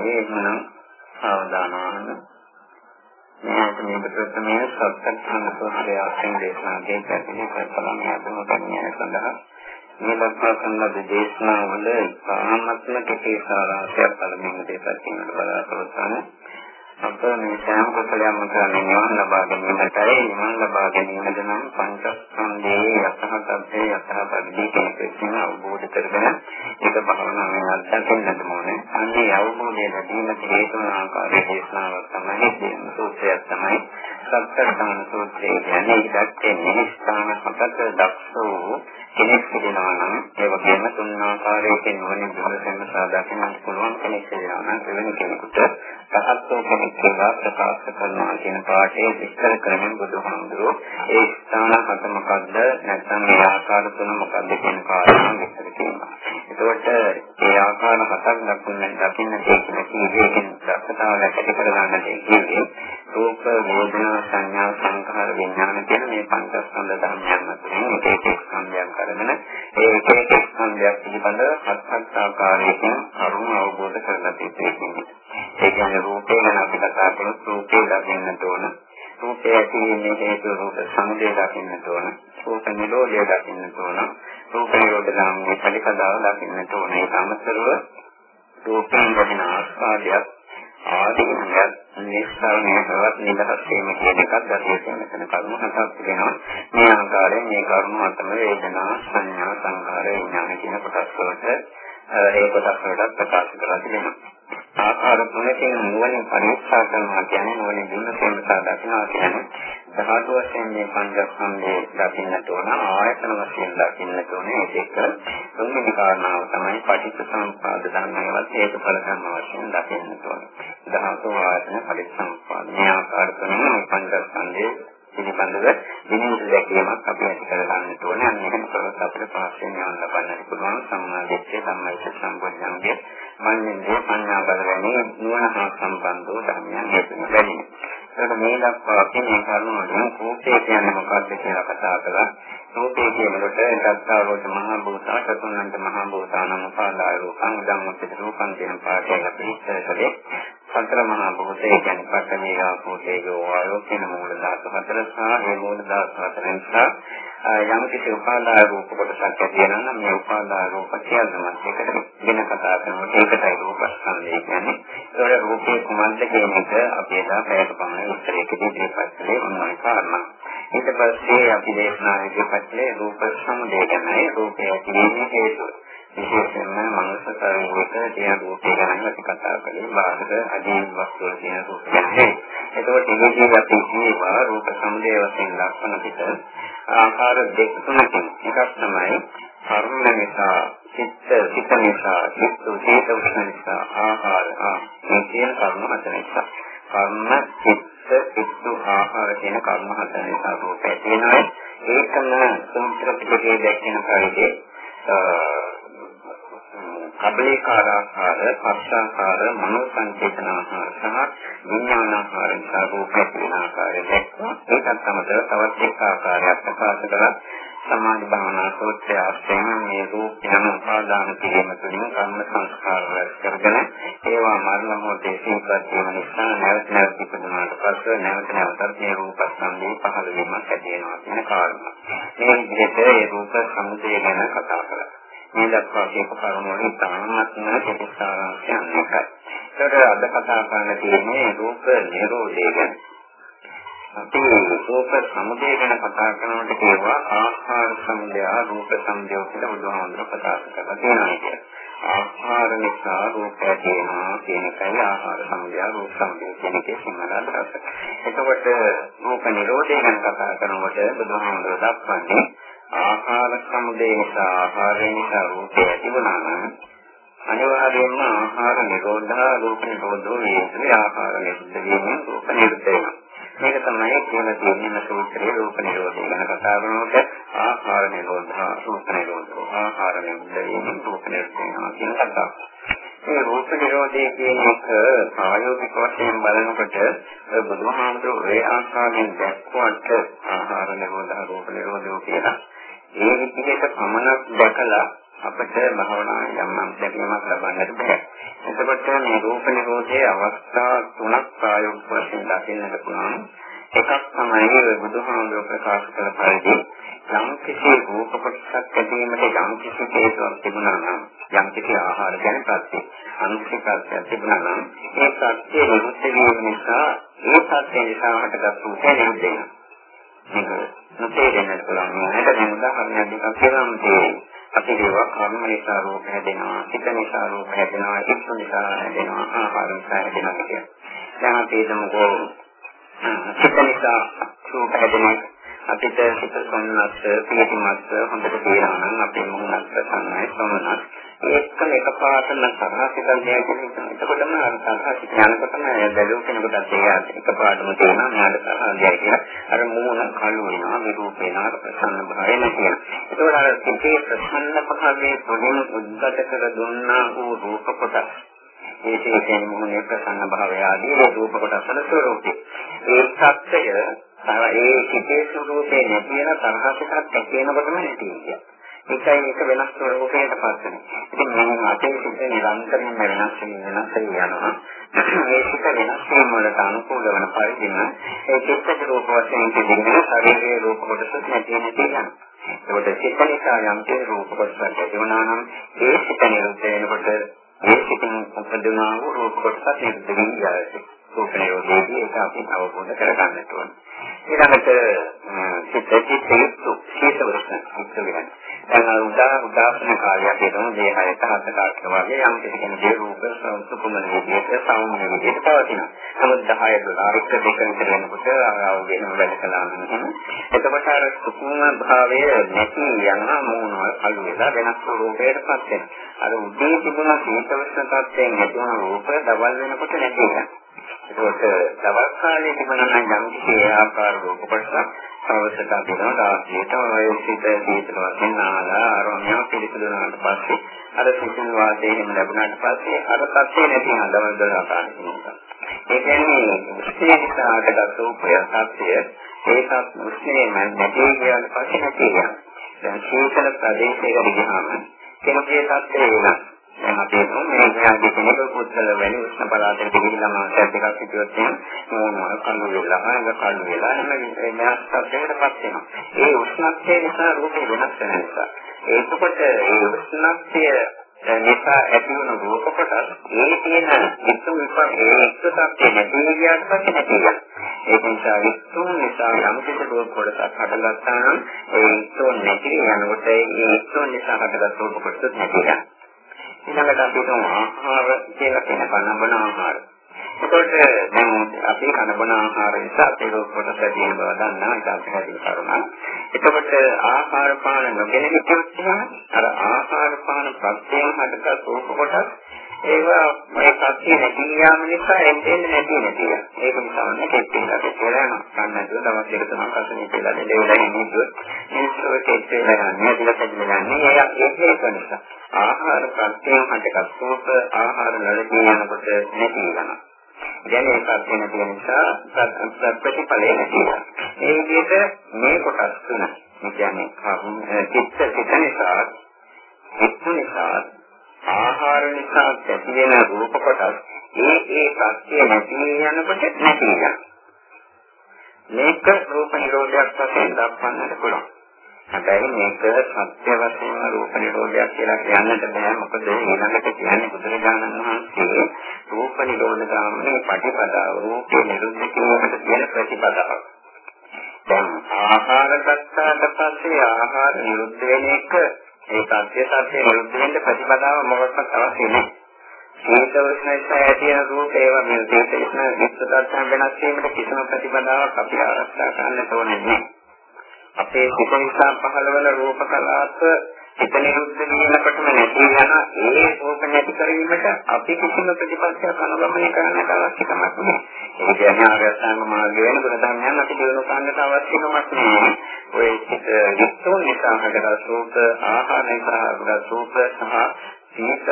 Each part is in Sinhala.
හොඳයි එහෙනම් සාවධානව මේක මේක ප්‍රථමයේ සත්‍යඥාන සෝත්‍රය අසින් දේශනා දෙකකින් කරපලම යතුමු කන්නේ සඳහා මේ ලක්ෂණ සම්බන්ධ දේශනාවල සාමත්ම කෙටි සාරාංශයක් පළමුවෙන් දෙපැත්තකින් බලාපොරොත්තු වෙනවා අප මේ සෑම කුසලයක්ම කරන්නේ නිවන් ලබා ගැනීමටයි නිවන් ලබා ගැනීමද නම් පංචස්කන්ධයේ යථාර්ථයේ යථාපරිදි කෙනෙකුට අවබෝධ කරගෙන ඒක භවනාවෙන් අත්දකින්නට ඕනේ. අන්නේ අවබෝධය ලැබීමට හේතු වන ආකාරයේ දේශනාවක් තමයි කියන සූත්‍රයක් තමයි සත්‍යඥාන සූත්‍රය කියන්නේ. ඒකත් නිස්සාන හතක දක්ෂෝ කෙනෙක් සිටිනවා නම් ඒ වගේම තුන් ආකාරයකින් නුවණින් දුරසෙන් සාදකින්නට පුළුවන් කෙනෙක් සිටිනවා නම් එවැනි කෙනෙකුට රහත්ෝ කෙනෙක් කියලා ප්‍රකාශ කරනවා කියන පාඩේ විස්තර කරමින් බුදුහාමුදුරුවෝ ඒ ස්ථාන හත මොකද්ද නැත්නම් මේ ආකාර තුන මොකද්ද කියන කාරණා විස්තර කරනවා. එතකොට ඒ ආකාර හතක් දක්වන්න දකින්න තියෙන කීයකින් දක්ෂතාව ඇති කරගන්න තියෙන්නේ රූප වේදනා සංඥා සංඛාර විඥාන කියන මේ පංචස්කන්ධ ධර්මයන් අතරින් එක එක ස්කන්ධයක් කරගෙන ඒ එක එක ස්කන්ධයක් පිළිබඳව හත් හත් ආකාරයකින් අරුණ අවබෝධ කරගන්න තියෙන්නේ. ඒ කියන්නේ රූපේ ගැන අපි කතා කරනකොට රූපේ දකින්නට ඕන. රූපය ඇතිවෙන්නේ හේතු රූප සමුදය දකින්නට ඕන. රූප නිරෝධය දකින්නට ඕන. රූප නිරෝධ ගාමී පරිපදාව දකින්නට ඕන. ඒ අමතරව රූපයෙන් ලැබෙන ආස්වාදයක් ආදීනයක් නිස්සාරණය කරවත් නිදහස් වීම කියන එකත් දැකීම මෙතන කරුණු හතක් තිබෙනවා. මේ ආකාරයෙන් මේ කරුණු අතර වේදනා සංඥා සංකාර විඥාන කියන කොටස් වලට ඒ කොටස් වලට ප්‍රකාශ කරලා තිබෙනවා. ආකාර තුනකින් නුවණින් පරීක්ෂා කරනවා කියන්නේ නුවණින් විමසීම සහ දකිනවා කියන්නේ ධාතු වශයෙන් මේ පංචස්කන්ධය දකින්නට ඕන ආයතන වශයෙන් දකින්නට ඕන. ඒ දෙක තුන්වෙනි කාරණාව තමයි පටිච්චසමුප්පාද ධර්මයවත් හේතුඵල ධර්ම වශයෙන් දකින්නට ඕන. ධාතු ආයතන පටිච්චසමුප්පාද. මේ ආකාර තුනම පංචස්කන්ධයේ පිළිබඳව විනිවිද දැකීමක් අපි ඇති කරගන්නට ඕනේ. අන්න එහෙම කරොත් අපිට පාස්යෙන් යන්න ලබන්නට පුළුවන්. සම්මාදිට්ඨිය සම්මාදිට සම්බොධ්‍යංගේ මනින්දේ පඤ්ඤා බල ගැනීම නුවණ හා සම්බන්ධව ධර්මයන් හේතුන බැහැ. ඒක මේ දක්වා අපි මේ කරුණ වලින් කෝපේ කියන්නේ මොකක්ද කියලා කතා කළා. රූපේ කියනකොට දත්තාවෝත මහා භූතා චතුර්ණන්ත මහා භූතානම පාදාය රූපං ධම්මපිට රූපං කියන පාඩය අපි ඉස්සර කළේ. සතර මහා භූතේ කියන්නේ පඨමී ආපෝ තේජෝ වායෝ කියන මූල ධාතු හතර සහ මේ මූල ධාතු හතර නිසා යම් කිසි උපාදාය රූප කොටසක් ඇති වෙනවා නම් මේ උපාදාය රූප කියනවා ඒකට වෙන කතා කරනකොට ඒකටයි රූප ස්කන්ධය කියන්නේ. ඒතකොට රූපේ කුමක්ද කියන එක අපි එදා පැයක පමණ විස්තරයකදී ඉදිරිපත් කළේ මොනවායි කාරණා. ඊට පස්සේ අපි දේශනා ඉදිරිපත් කළේ රූප සමුදය ගැනයි රූපය ඇතිවීමේ හේතුව. විශේෂයෙන්ම මනස ශරීරයට තියෙන රූපේ ගැන අපි කතා කළේ බාහිර අදීන වස්තු වල තියෙන රූප ගැන. එතකොට ඉන්නේ අපි කියනවා රූප සමුදය වශයෙන් ලක්ෂණ පිට ආකාර දෙක තුනකින්. එකක් තමයි කර්ම නිසා චිත්ත චිත්ත නිසා චිත්ත චේත උෂ්ණ නිසා ආහාර. ආ මේ කියන කර්ම හත නිසා. කර්ම චිත්ත චිත්ත ආහාර කියන කර්ම හත නිසා රූපය. තියෙනවා ඒකම සූත්‍ර පිටකයේ දැක්වෙන පරිදි කබලේකාරාකාර, පස්සාකාර, මනෝ සංචේතනාකාර සහ විඥානාකාර නිසා රූපේ තියෙන ආකාරය දැක්වුවා. ඒකත් අමතරව තවත් එක් ආකාරයක් ප්‍රකාශ කරලා සමාධි භාවනා සූත්‍රය අස්යෙන් මේ රූප යන උපාදාන කිරීම තුළින් කර්ම සංස්කාර රැස් කරගෙන ඒවා මරණ මොහොතේ සිහිපත් වීම නිසා නැවත නැවත ඉපදුනාට පස්සේ නැවත නැවතත් මේ රූප සම්දී පහළ වීමක් ඇති වෙනවා කියන කාරණා. මේ විදිහට ඒ රූප සමුදය ගැන කතා කරා. මේ දක්වා කියපු කරුණු වලින් තාමත්ම ප්‍රතිසාරාංශයන් එකයි. ඒකට අද කතා කරන්න තියෙන්නේ රූප නිරෝධය ගැන. අපි රූප සමුදය ගැන කතා කරනකොට කියනවා ආහාර සමුදය රූප සමුදය කියලා බුදුහාමුදුරුවෝ ප්‍රකාශ කරලා තියෙනවා. ආහාර නිසා රූපය තියෙනවා කියන එකයි ආහාර සමුදය රූප සමුදය කියන එකේ සිංහල අදහස. එතකොට රූප නිරෝධය ගැන කතා කරනකොට බුදුහාමුදුරුවෝ දක්වන්නේ ආහාර සමුදය නිසා ආහාරය නිසා රූපය ඇතිවනවා නම් අනිවාර්යයෙන්ම ආහාර නිරෝධා රූප නිරෝධෝ වේදේ ආහාර නිරුද්ධ වීමෙන් රූප නිරුද්ධ වෙනවා. මේක තමයි කියන තියෙන සූත්‍රයේ රූප නිරෝධය ගැන කතා කරනකොට ආහාර නිරෝධා රූප නිරෝධෝ ආහාර නිරුද්ධ වීමෙන් රූප නිරුද්ධ වෙනවා කියන කතාව. මේ රූප නිරෝධය කියන එක ප්‍රායෝගික වශයෙන් බලනකොට බුදුහාමුදුරුවෝ ඒ ආකාරයෙන් දැක්වුවට ආහාර නිරෝධ රූප නිරෝධෝ කියලා ඒ විදිහට පමණක් දැකලා අපට භවනා යම් යම් දැකීමක් ලබන්නට බෑ. එතකොට මේ රූප නිරෝධයේ අවස්ථා තුනක් ප්‍රායෝගික වශයෙන් දකින්නට පුළුවන්. එකක් තමයි බුදුහාමුදුරුවෝ ප්‍රකාශ කළ පරිදි යම් කිසි රූප කොටසක් ඇතිවීමට යම් කිසි හේතුවක් තිබුණා නම් යම් කිසි ආහාර ගැන ප්‍රත්‍ය අනුශිත ප්‍රත්‍යක් තිබුණා නම් ඒ ප්‍රත්‍ය නිරුද්ධ වීම නිසා ඒ ප්‍රත්‍ය නිසා හටගත් රූපය නිරුද්ධ වෙනවා. මේක නොතේරෙන්න පුළුවන්. මට දැන් උදාහරණයක් දෙකක් කියලාම තේරෙනවා. අපි ඒවා කර්ම නිසා රූප හැදෙනවා, චිත්ත නිසා රූප හැදෙනවා, ඉක්ම නිසා හැදෙනවා, ආහාර නිසා හැදෙනවා කියන්නේ. දැන් අපි හිතමුකෝ චිත්ත නිසා රූප හැදෙනවා අපිට සිත සොන්නස් පිළිමත් හොඳට තේරෙනවා නම් අපේ මොහොනක් ප්‍රසන්නයි සොන්නස් ඒකම එකපාරටම සරහසිතන් කියන්නේ එතකොටම අර සරහසිත යනකොටම බැලුව කෙනෙකුට තේරෙනවා එකපාරටම තේරෙනවා මාඩ සරහසිතයි කියලා. අර මොහොන කළු වෙනවා විරූප වෙනවා ප්‍රසන්න භාවය නැති වෙනවා ඒකවල අර සිතේ ප්‍රසන්න භාවයේ පොඩිම උද්ගත කර දුන්නා වූ රූප කොටස්. විශේෂයෙන් මොහොනේ ප්‍රසන්න භාවය ආදී රූප කොටස් වල ස්වરૂපේ ඒ සත්‍යය ඒ සිතේ ස්වરૂපේ නැති වෙන තරහසකක් ඇති වෙනකොටම නැති වෙනවා. ඒකයි මේක වෙනස් ස්වરૂපයකට පස්සෙන. ඉතින් මම අපේ සිත නිරන්තරයෙන්ම වෙනස් වෙන වෙනස් වෙනවා. මේ සිත වෙනස් වීම වලට අනුකූල වන පරිදිම ඒ චිත්ත රූප වශයෙන් තිබෙන ශරීරයේ රූප කොටස නැති නැති යනවා. ඒකට සිත නිසා යම් කිසි රූප කොටසක් ඇති වුණා නම් ඒ සිත නිරුද්ධ වෙනකොට ඒ සිතින් උපදිනා වූ රූප කොටසක් නිරුද්ධ වෙනවා. රූප නිරෝධයේදී ඒක අපි අවබෝධ කරගන්නට ඕනේ. ඊළඟට චිත්තචිත්ත යුක්තු සීතවරස යුක්ත වෙනවා. දැන් උදා උදාසන කාර්යයක් හේතුව මේ හයට හත කාර්ය වගේ යම් කිසි කෙනෙකුගේ රූප සුකුමන විදිහට සාමාන්‍ය විදිහට පවතිනවා. නමුත් 10 ඩොලර් එක දෙක විතර වෙනකොට ආව වෙන වැඩ කළා නම් එතකොට අර සුකුම භාවය නැති යන මූණවල් අලු වෙලා වෙනස් රූපයකට පත් වෙනවා. අර උදේ තිබුණ සීතවරස තත්ත්වයෙන් නැති වුණ රූප දවල් වෙනකොට නැති වෙනවා. ඒකට දවල් කාලේ තිබුණා නම් යම් කිසි ආකාර රූප කොටසක් අවශ්‍යතා දෙනවා රාත්‍රියට ඔය සිත සීතල වශයෙන් නාලා ආරෝණ්‍ය පිළිතුරුනාට පස්සේ අර සිසිල් වාදයේ හිම ලැබුණාට පස්සේ අර තත්ත්වේ නැති වෙනවා දවල් දවල් ආකාරයෙන්. ඒ කියන්නේ ස්ථිරතාවකට රූපය සත්‍ය ඒකත් මුස්ලිම් නැති කියන පස්සේ නැති වෙනවා. දැන් සීතල ප්‍රදේශයකට ගියාම කෙනෙකුගේ තත්ත්වය වෙනස්. දැන් අපි මේ ඥානදී කෙනෙක් පුද්ගල වෙන උෂ්ණ පළාතකට ගිහිල්ලා මාසයක් දෙකක් හිටියොත් එහෙනම් මොනවා කල්ු වෙලා අනග කල්ු වෙලා එහෙම වෙනස් තත්යකටපත් වෙනවා. ඒ උෂ්ණත්වය නිසා රූපේ වෙනස් වෙන නිසා. ඒකකොට ඒ උෂ්ණත්වය නිසා ඇති වුණු රූප කොටස් ඒ තියෙන විසු විපාක ඒ එක්කසක් නැති ගියාට පස්සේ නැති වෙනවා. ඒක නිසා විසු නිසා යම් කිසි රූප කොටසක් හටගත්තා නම් ඒ විසු නැති යනකොට ඒ විසු නිසා හටගත් රූප කොටස් නැති වෙනවා. ඊළඟට අපි තුමු ආහාර කියලා කියන කනබන ආහාර. ඒකට දැන් අපි කනබන ආහාර නිසා අපේ රෝග කොටස තියෙන බව දන්නා ඒක අපි හදින කරුණා. එතකොට ආහාර පාන නොගෙන හිටියොත් අර ආහාර පාන ප්‍රත්‍යයෙන් හටගත් රෝග කොටස් ඒවා මේ සත්‍ය නැති යාම නිසා එන්නේ නැති නැති. ඒක නිසා නේ කෙට්ටිලා කියලා යනවා. ගන්න නැතුව දවස් දෙක තුනක් අසනේ කියලා දෙලෙවලා ඉන්නේ. මිනිස්සු කෙට්ටිලා යන්නේ දිලකෙන්න යන්නේ. ඒක ඒක නිසා. ආහාර ප්‍රත්‍යයෙන් හටගත් රූප ආහාර වලදී යනකොට නැති වෙනවා. දැන් ඒකත් වෙන නිසා ප්‍රතිඵලය නැති වෙනවා. ඒ විදිහට මේ කොටස් තුන කියන්නේ චිත්ත චිත්ත නිසා චිත්ත නිසා ආහාර නිසා ඇති වෙන රූප කොටස් ඒ ඒ සත්‍ය නැති යනකොට නැති වෙනවා. මේක රූප නිරෝධයක් වශයෙන් දක්වන්නට පුළුවන්. හැබැයි මේක සත්‍ය වශයෙන්ම රූප නිරෝධයක් කියලා කියන්නට බෑ මොකද ඊළඟට කියන්නේ බුදුරජාණන් වහන්සේ රූප නිරෝධ ගාමනේ ප්‍රතිපදාව රූපේ නිරුද්ධ කිරීමට කියන ප්‍රතිපදාවක්. දැන් ආහාර ගත්තාට පස්සේ ආහාර නිරුද්ධ වෙන එක ඒ සත්‍ය සත්‍ය නිරුද්ධ වෙන්න ප්‍රතිපදාව මොකක්වත් අවශ්‍ය නැහැ. සීත උෂ්ණයි ඇතින රූප ඒවා මේ සීත උෂ්ණ විස්තරයන් වෙනස් වීමට කිසිම ප්‍රතිපදාවක් අපි ආරක්ෂා කරන්න ඕනේ නැහැ. අපේ සිත නිසා පහළ වෙන රූප කලාප හිත නිරුද්ධ වීමකටම නැති යන ඒ රූප නැති කිරීමට අපි කිසිම ප්‍රතිපත්තියක් අනුගමනය කරන්නට අවශ්‍ය කමක් නැහැ. ඒ කියන්නේ ආර්යසංග මාර්ගය වෙන ගුණධර්මයන් අපි දිනු ගන්නට අවශ්‍ය කමක් නැහැ. ඔය චිත විස්තෝන් නිසා හටගත් රූප ආහාර නිසා හටගත් රූප සහ සීත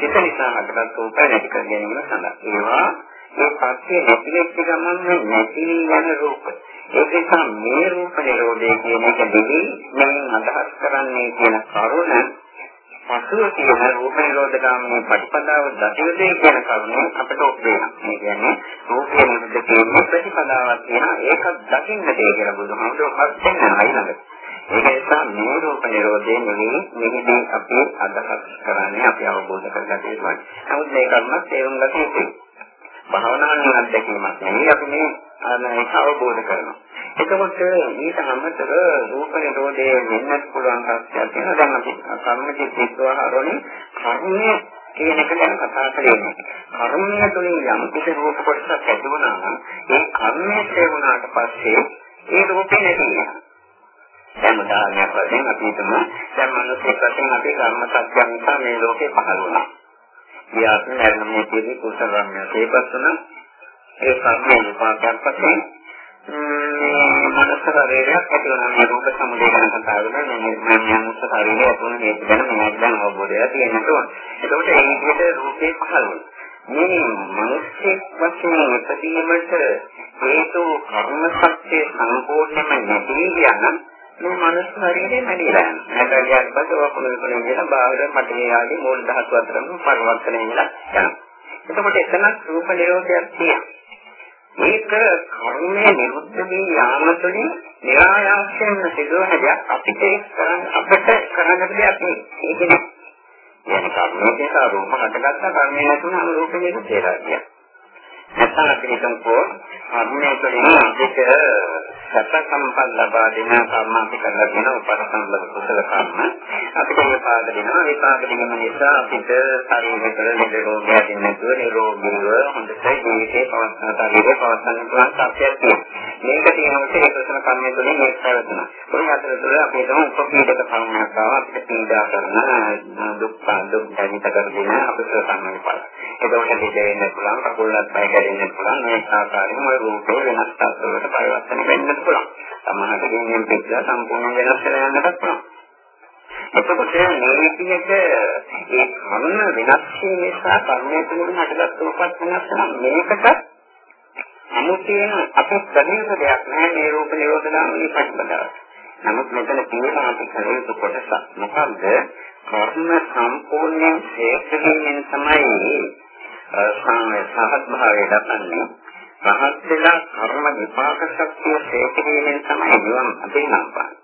චිත නිසා හටගත් රූප නැති කර ගැනීම සඳහා ඒවා ඒ පස්සේ නැති වෙච්ච ගමන් නැති යන රූප. ඒක නිසා මේ රූප නිරෝධය කියන එක දෙවි මම අදහස් කරන්නේ කියන කරුණ පසුව තියෙන රූප නිරෝධ ගාමී ප්‍රතිපදාව දතියදේ කියන කරුණ අපිට ඔප්පේනවා. මේ කියන්නේ රූපේ නිරුද්ධ කියන ප්‍රතිපදාවක් තියෙනවා. ඒක දකින්න දෙය කියලා බුදුහාමුදුරුවෝ හත් දෙනා ළඟ. ඒක නිසා මේ රූප නිරෝධය නෙවෙයි මෙහිදී අපි අදහස් කරන්නේ අපි අවබෝධ කරගන්න ඕනේ. නමුත් මේ කර්මත් තේරුම් ගත යුතුයි. භාවනාවේ අත්දැකීමක් නෙවෙයි අපි මේ ඒක අවබෝධ කරනවා. එතකොට ඊට අමතරව රූප නිරෝධයේ වෙන්නත් පුළුවන් කර්යයක් තියෙනවා. දැන් අපි කර්මචිත් විස්වාහරෝනේ කර්මයේ කියන එක ගැන කතා කරන්නේ. කර්මය තුළින් යම් කිසි රූප කොටසක් ඇති වුණා නම් ඒ කර්මයේ තේරුණාට පස්සේ ඒ රූපේ නැති වෙනවා. දැන් උදාහරණයක් වශයෙන් අපි හිතමු දැන් මිනිස්සෙක් වශයෙන් අපි කර්ම සත්‍යයන් නිසා මේ ලෝකේ පහළ වුණා. ඊයාත්ම මරණයේ තියෙන කුසල රම්‍ය තේපත් වුණා. ඒ කර්මයේ විපාකයක් වශයෙන් මේ මනස ශරීරයක් ඇති වෙනවා මේ රූප සමුදය ගැන කතා කරනවා මේ මනස ශරීරය ඇතුළේ මේක ගැන මම දැන් අවබෝධය තියෙන්න ඕන. ඒකෝට ඒ විදිහට රූපේ පහළ වෙනවා. මේ මිනිස්සෙක් වශයෙන් ඉපදීමට හේතු කර්ම සත්‍ය සම්පූර්ණයෙන්ම නැති යන මේ මනස ශරීරේ නැතිලා යනවා. නැතිලා ඊට පස්සේ ඔය කුණු කුණු කියන බාහිර පටේ ආදී මූල ධාතු අතරම පරිවර්තනය වෙලා යනවා. එතකොට එතන රූප නිරෝධයක් තියෙනවා. මේක කර්මයේ නිරුද්ධ වී යාම තුළින් નિરાයාසයෙන්ම සිදුවන දෙයක් අපිට කරන්න අපිට කරන්න දෙයක් නෙවෙයි. ඒක නේ. යන කර්මයේ රූප හටගත්ත කර්මයේ නැතුණම රූප නිරුද්ධ වෙලා කියනවා. නැත්නම් අපි හිතමුකෝ කර්මයේ තුළින් අපිට සත්‍ය සම්පන්න ලබා දෙන කර්ම අපි කරලා දෙන උපසම්බල කුසල කර්ම. අපිට විපාක දෙනවා. විපාක දීම නිසා අපිට ශරීරවල ලෙඩ රෝග ඇති නැතුව නිරෝගීව හොඳට ජීවිතේ පවත්වා ශරීරේ පවත්වන්න පුළුවන් ශක්තියක් තියෙනවා. මේක තියෙනකොට ඒ කුසල කර්මය තුළින් මේක පැවතුණා. ඔය අතරතුර අපි හිතමු උපපීඩක කර්මයක් ආව. අපිට පීඩා කරන දුක් දුක් දැනිත කරගෙන අපිට සම්මත විපාක. එතකොට දෙද වෙන්න පුළුවන් කකුල්වත් පය කැඩෙන්න පුළුවන්. මේ ආකාරයෙන් ඔය රූපේ වෙනස් තත්ත්වවලට පරිවර්තන වෙන්න වෙන්නත් පුළුවන්. සමහරට ගෙනියන් පිටලා සම්පූර්ණ වෙනස් වෙලා යන්නත් පුළුවන්. එතකොට මේ විදිහට ඒ කර්ම වෙනස් වීම නිසා කර්මයේ තුලින් හටගත් රූපත් වෙනස් වෙනවා. මේකට අමුතියෙන් අපි ප්‍රදේශ දෙයක් නෑ මේ රූප නිරෝධ ගාමී ප්‍රතිපදාව. නමුත් මෙතන තියෙන අපි කරුණු කොටස මොකද්ද? කර්ම සම්පූර්ණයෙන් ශේෂ්ඨයෙන් තමයි සහත් භාවය දක්වන්නේ. රහත් වෙලා කර්ම විපාක ශක්තිය ශේඛරීමෙන් තමයි නිවන් අපේ නම්පන්නේ.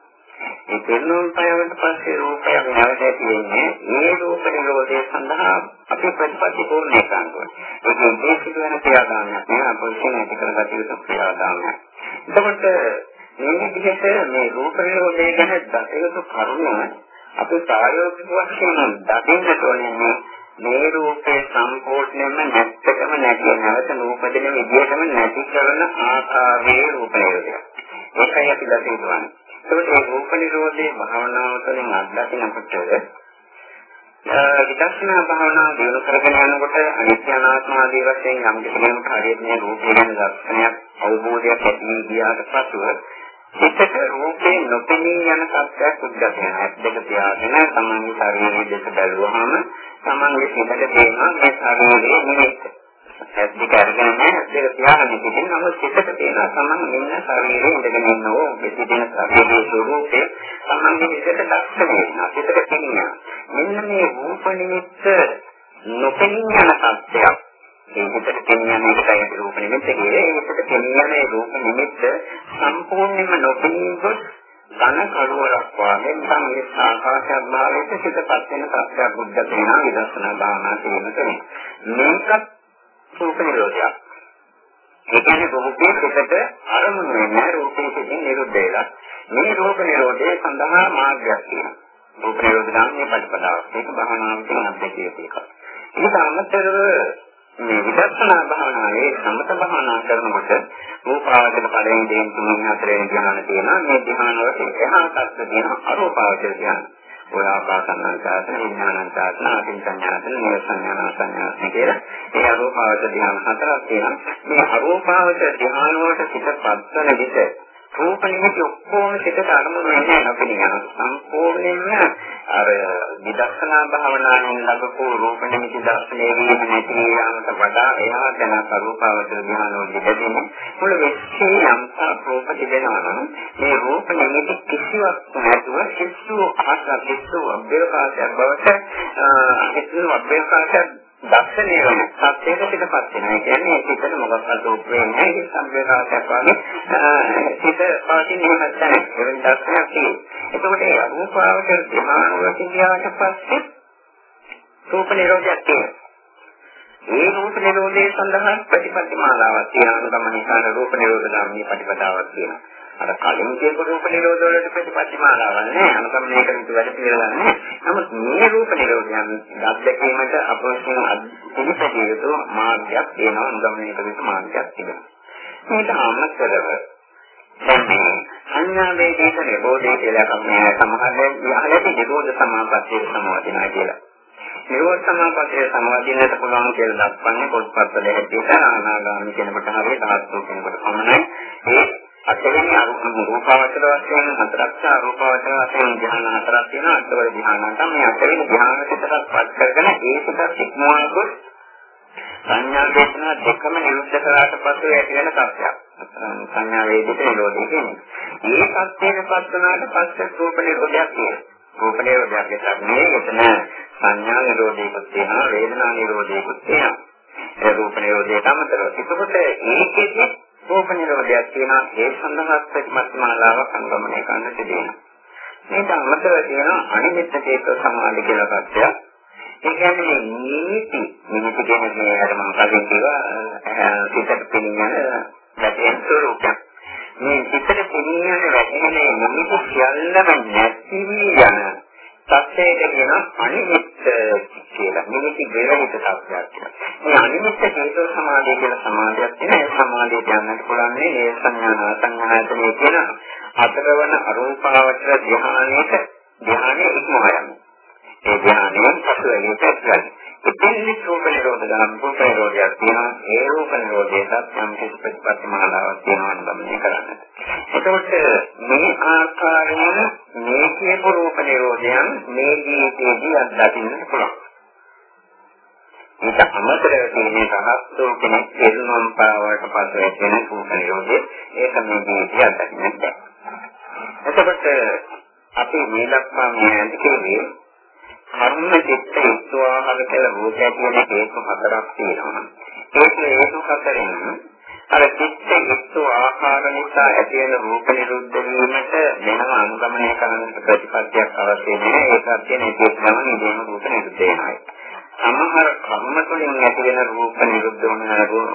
මේ දෙන්නුම් පයවට පස්සේ රූපයක් නැවත තියෙන්නේ මේ රූප නිරෝධය සඳහා අපි ප්‍රතිපත්ති පූර්ණ කරනවා. ඒක දේශිත වෙන ක්‍රියාදාමයක් නේ අපොසින් ඇති කරගත යුතු ක්‍රියාදාමයක්. එතකොට මේ විදිහට මේ රූප නිරෝධය ගැන දසයුතු කරුණ අපි ප්‍රායෝගික වශයෙන් දකින්නට ඕනේ මේ රූපේ සම්පූර්ණයෙන්ම නැත්තකම නැති නැවත නූපදින විදියටම නැති කරන ආකාරයේ රූප නිරෝධය. ඒකයි අපි දැකේ දුවන්නේ. ඒකේ මේ රූප නිරෝධයේ භාවනාව තුළින් අත්දකින්නකොට විදර්ශනා භාවනාව දියුණු කරගෙන යනකොට අනිත්‍ය අනාත්ම ආදී වශයෙන් යම් කෙනෙකුට හරියට මේ රූපය ගැන දර්ශනයක් අවබෝධයක් ඇති ගියාට පසුව එතක රූපේ නොපෙනී යන සත්‍යයක් උද්ගත වෙනවා. දෙක තියාගෙන තමන්ගේ ශරීරයේ දෙක බැලුවහම තමන්ගේ සිතට තේරෙනවා මේ ශරීරයේ නිමිත්ත. ඇද්දි කරගෙන දෙක තියාගෙන ඉතින් නමුත් සිතට තේරෙනවා තමන් ඉන්න ශරීරයේ ඉඳගෙන ඉන්නෝ පිටින් ශරීරයේ ස්වરૂපේ තමන්ගේ සිතට දක්ෂ වෙනවා. සිතට තේරෙනවා. මෙන්න මේ රූප නිමිත්ත නොපෙනී යන සත්‍යයක් ඒ හිතට කියන්නේ ඒකයි රූප නිමිත්ත කියන්නේ ඒකට කියන්නේ රූප නිමිත්ත සම්පූර්ණයෙන්ම නොපෙනී ගොස් ධන කරුවරක් වාගේ සංගේ ආකාශයක් භාවයට සිතපත් වෙන සත්‍යයක් බුද්ධ තේනා විදර්ශනා භාවනා කිරීමට මේකත් රූප නිරෝධයක්. ඒ කියන්නේ රූපේ සිතට අරමුණු වෙන රූපේ සිතින් නිරුද්ධ වෙලා මේ රූප නිරෝධය සඳහා මාර්ගයක් තියෙනවා. රූප නිරෝධ ගාමී ප්‍රතිපදාවක්. ඒක භාවනාවේ අත්දැකිය එකක්. ඊට අමතරව මේ විදර්ශනා භාවනාවේ සමත භාවනා කරනකොට රූපාවචර පළවෙනි දෙයින් තුන්වෙනි හතරවෙනි ධ්‍යාන තියෙනවා මේ ධ්‍යාන වලට එහා තත්ත්ව තියෙන අරූපාවචර ධ්‍යාන. ඔය ආකාසන්නංචාසන විඥානංචාසන අතිසඤ්ඤාසන නිරසඤ්ඤාසන කියලා ඒ අරූපාවචර ධ්‍යාන හතරක් තියෙනවා. මේ අරූපාවචර ධ්‍යාන වලට පිටපත් වෙන විට රූප නිමිති ඔක්කොම සිතට අරමුණු වෙන්නේ නොපෙනියන සම්පූර්ණයෙන්ම අර විදර්ශනා භාවනාවෙන් ලැබපු රූප නිමිති දර්ශනය වීම නැති යාමට වඩා එහා යන ස්වરૂපවතර ධ්‍යානවලදී ලැබෙන මුළු විශ්ේ යම්සා රූප තිබෙනවා නම් මේ රූප නිමිති කිසිවක් නැතුව කිසිව ආශා කිසිව අභ්‍යවකාශයක් බවට කිසිව අභ්‍යවකාශයක් දර්ශනය වෙන සත්‍යයක පිටපත් වෙනවා. ඒ කියන්නේ හිතට මොකක්ද රූපේ නැහැ. ඒ සම්බේධාසයක් වගේ හිත පවතින එහෙම නැත්නම් එවැනි දර්ශනයක් තියෙනවා. එතකොට ඒ රූපාවචර ධ්‍යානවලට ගියාට පස්සේ රූප නිරෝධයක් තියෙනවා. ඒ රූප නිරෝධය සඳහා ප්‍රතිපත්ති මාලාවක් තියෙනවා. ගමනිකාන රූප නිරෝධ ගාමී ප්‍රතිපදාවක් තියෙනවා. අර කලින් කියපු රූප නිරෝධ වලට ප්‍රතිපත්ති මාලාවක් නෑ. අනුකම්පනය කරන වැඩ පිළිවෙලක් නෑ. නමුත් මේ රූප නිරෝධයන් දැක්වීමට අපෝෂණ පිළිපැදිය යුතු මාර්ගයක් තියෙනවා. අනුගමනය කළ යුතු මාර්ගයක් තිබෙනවා. මේක අමතරව දැන් සංඥා වේදිත නිරෝධය කියලා කමනේ සමහරවිට යහලට නිරෝධ සමාපත්තිය සමවදිනවා කියලා. නිරෝධ සමාපත්තිය සමවදින්නට පුළුවන් කියලා දක්වන්නේ පොත්පත්වල හැටියට අනාගාමී කෙනෙකුට හරිය තාත්තු කෙනෙකුට පමණයි. ඒ අතරින් රූපාවචර වශයෙන් හතරක් සහ රූපාවචර වශයෙන් ධ්‍යාන හතරක් තියෙනවා අටවල ධ්‍යාන තමයි මේ අතරින් ධ්‍යාන පිටකට පත් කරගෙන ඒ පිටත් ඉක්මවනකොට සංඥා දේශනා දෙකම නිරුද්ධ කරාට පස්සේ ඇති වෙන තත්ත්වයක් සංඥා වේදිත නිරෝධය කියන්නේ. මේ තත්ත්වයට පත් වුණාට පස්සේ රූප නිරෝධයක් තියෙනවා. රූප නිරෝධයක් කියන්නේ එතන සංඥා නිරෝධයකුත් තියෙනවා වේදනා නිරෝධයකුත් තියෙනවා. ඒ රූප නිරෝධයට අමතරව. එතකොට ඒකෙදි රූප නිරෝධයක් තියෙනවා ඒ සඳහා ප්‍රතිමත් මාලාවක් අනුගමනය කරන්න තිබෙනවා. මේක අමතරව තියෙනවා අනිමිත්ත චේතෝ සමාධි කියලා පැත්තක්. ඒ කියන්නේ නිමිති නිමිති කියන්නේ අර මම කලින් කිව්වා සිතට පිළිගන්න වැටෙන ස්වરૂපයක්. මේ සිතට පිළිගන්න වැටෙන නිමිති සියල්ලම නැති යන සත්‍යයට කියන අනිමිත්ත කියලා. නිමිති දෙවිත සත්‍යයක් කියලා. මේ අනිමිත්ත හේතු සමාධිය කියලා සමාධියක් තියෙන ඒ සමාධිය කියන්නත් පුළුවන් මේ සංඥා සංඥායතනෙ කියන හතරවන අරූපාවචර ධ්‍යානයේට ධ්‍යානෙ ඉක්මවා යනවා. ඒ ධ්‍යානයෙන් පසු වෙලෙට ඇතුළත්. ඉතින් රූප නිරෝධ ගන්න රූප නිරෝධයක් තියෙනවා. ඒ රූප නිරෝධයටත් යම් කිසි ප්‍රතිපත්ති මාලාවක් තියෙනවා නම් කරන්නට. එතකොට මේ ආකාරයෙන් මේ කියපු රූප නිරෝධයන් මේ ජීවිතයේදී අත්දකින්න පුළුවන්. මේක අමතරව තියෙන රහස්තෝ කෙනෙක් එල්නම් පාවට පසු ඇතිවෙන රූප නිරෝධය ඒක මේ ජීවිතය අත්දකින්න බැහැ. එතකොට අපි මේ දක්වා මේ ඇතිකේ කර්ම චිත්ත ඉස්වාහල කියලා රූපය කියන හේතු හතරක් තියෙනවා. ඒක හේතු හතරෙන් අර චිත්ත ඉස්තු ආහාර නිසා ඇති වෙන රූප නිරුද්ධ වීමට වෙනම අනුගමනය කරන ප්‍රතිපත්තියක් අවශ්‍ය නැහැ. ඒකත් කියන එකේ තමයි ඉදීම රූප නිරුද්ධ වෙනවා. සමහර කර්ම තුළින් ඇති වෙන රූප නිරුද්ධ වන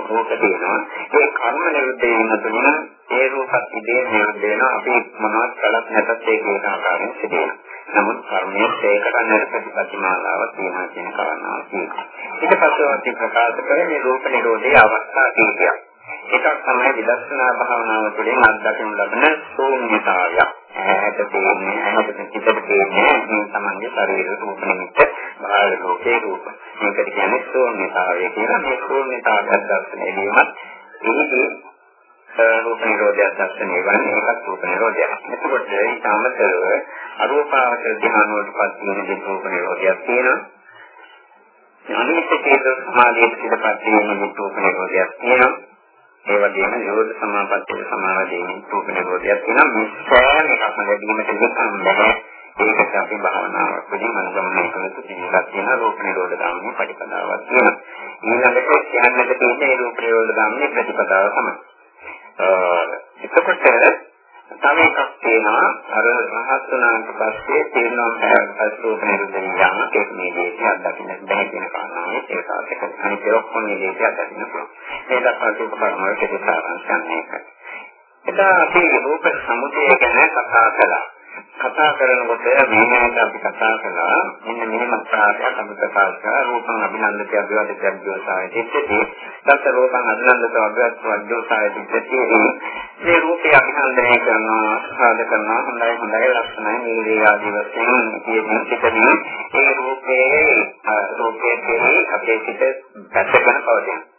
රූප තියෙනවා. ඒ කර්ම නිරුද්ධ වීම තුළින් ඒ රූපත් ඉදේ නිරුද්ධ වෙනවා. අපි මොනවත් කලක් නැතත් ඒක ඒ ආකාරයෙන් සිදුවෙනවා. නමුත් කර්මයේ ඒකට අන්නර ප්‍රතිපත්තිමාලාව තියෙනවා කියන කාරණාව තියෙනවා. ඊට පස්සේ අපි ප්‍රකාශ කරේ මේ රූප නිරෝධයේ අවස්ථා කීපයක්. එකක් තමයි විදර්ශනා භාවනාව තුළින් අත්දකින්න ලබන ශූන්‍යතාවය. ඇහැට තේන්නේ, ඇහැට පිටට තේන්නේ මේ සමන්ගේ ශරීර රූප නිමිත්ත, බාහිර ලෝකේ රූප. මේකට කියන්නේ ශූන්‍යතාවය කියලා. මේ ශූන්‍යතාවය දර්ශනය වීමත් එහිදී රූප නිරෝධයක් දැක්සනේ වන්නේ ඒකත් රූප නිරෝධයක්. එතකොට ඊට අමතරව අරූපාවචර ධ්‍යාන වලටපත් වෙන දේ රූප නිරෝධයක් තියෙනවා. අනිත් කේත සමාධියට පිටපත් වෙන රූප නිරෝධයක් තියෙනවා. ඒ වගේම නිරෝධ සමාපත්තිය සමාවදීන රූප නිරෝධයක් තියෙනවා. මේ සෑම එකක්ම ලැබීමට නිකම් බෑ. ඒකට අපි භාවනාවක් වලින් අනුගමනය කළ යුතු පිළිවෙලක් තියෙනවා රූප නිරෝධ ගාමී ප්‍රතිපදාවක් තියෙනවා. ඊළඟට කියන්නට තියෙන රූප නිරෝධ ගාමී ප්‍රතිපදාව තමයි. එතකොට තව එකක් තියෙනවා අර රහත් වුණාට පස්සේ තේරෙනවා පස්රූප නිරුද්ධ යාම ඒක මේ දේශය අත්දකින්න බැහැ කියන කාරණාව ඒක ආකාරයක අනිත් ඔක්කොම මේ දේශය අත්දකින්න පුළුවන්. මේ දක්වා තිබු කර්මවලට සාරාංශයක් මේක. එදා අපි රූප සමුදය ගැන කතා කළා. කතා කරනකොට මේකට අපි කතා කළා. මෙන්න මෙහෙම ප්‍රාණයක් අපි ප්‍රකාශ කරා රූපං අභිනන්දති අභිවදිත අභිවසාය චිත්තති දස රූපං අභිනන්දත අභිවත් අභිවසාය චිත්තති මේ රූපය අභිනන්දනය කරනවා සාධ කරනවා හොඳයි හොඳයි ලක්ෂණයි මේ වේ ආදී වශයෙන් කියන පිටදී ඒ රූපයේ රූපයේ කෙරෙහි අපේ සිත දැකගෙන පවතින.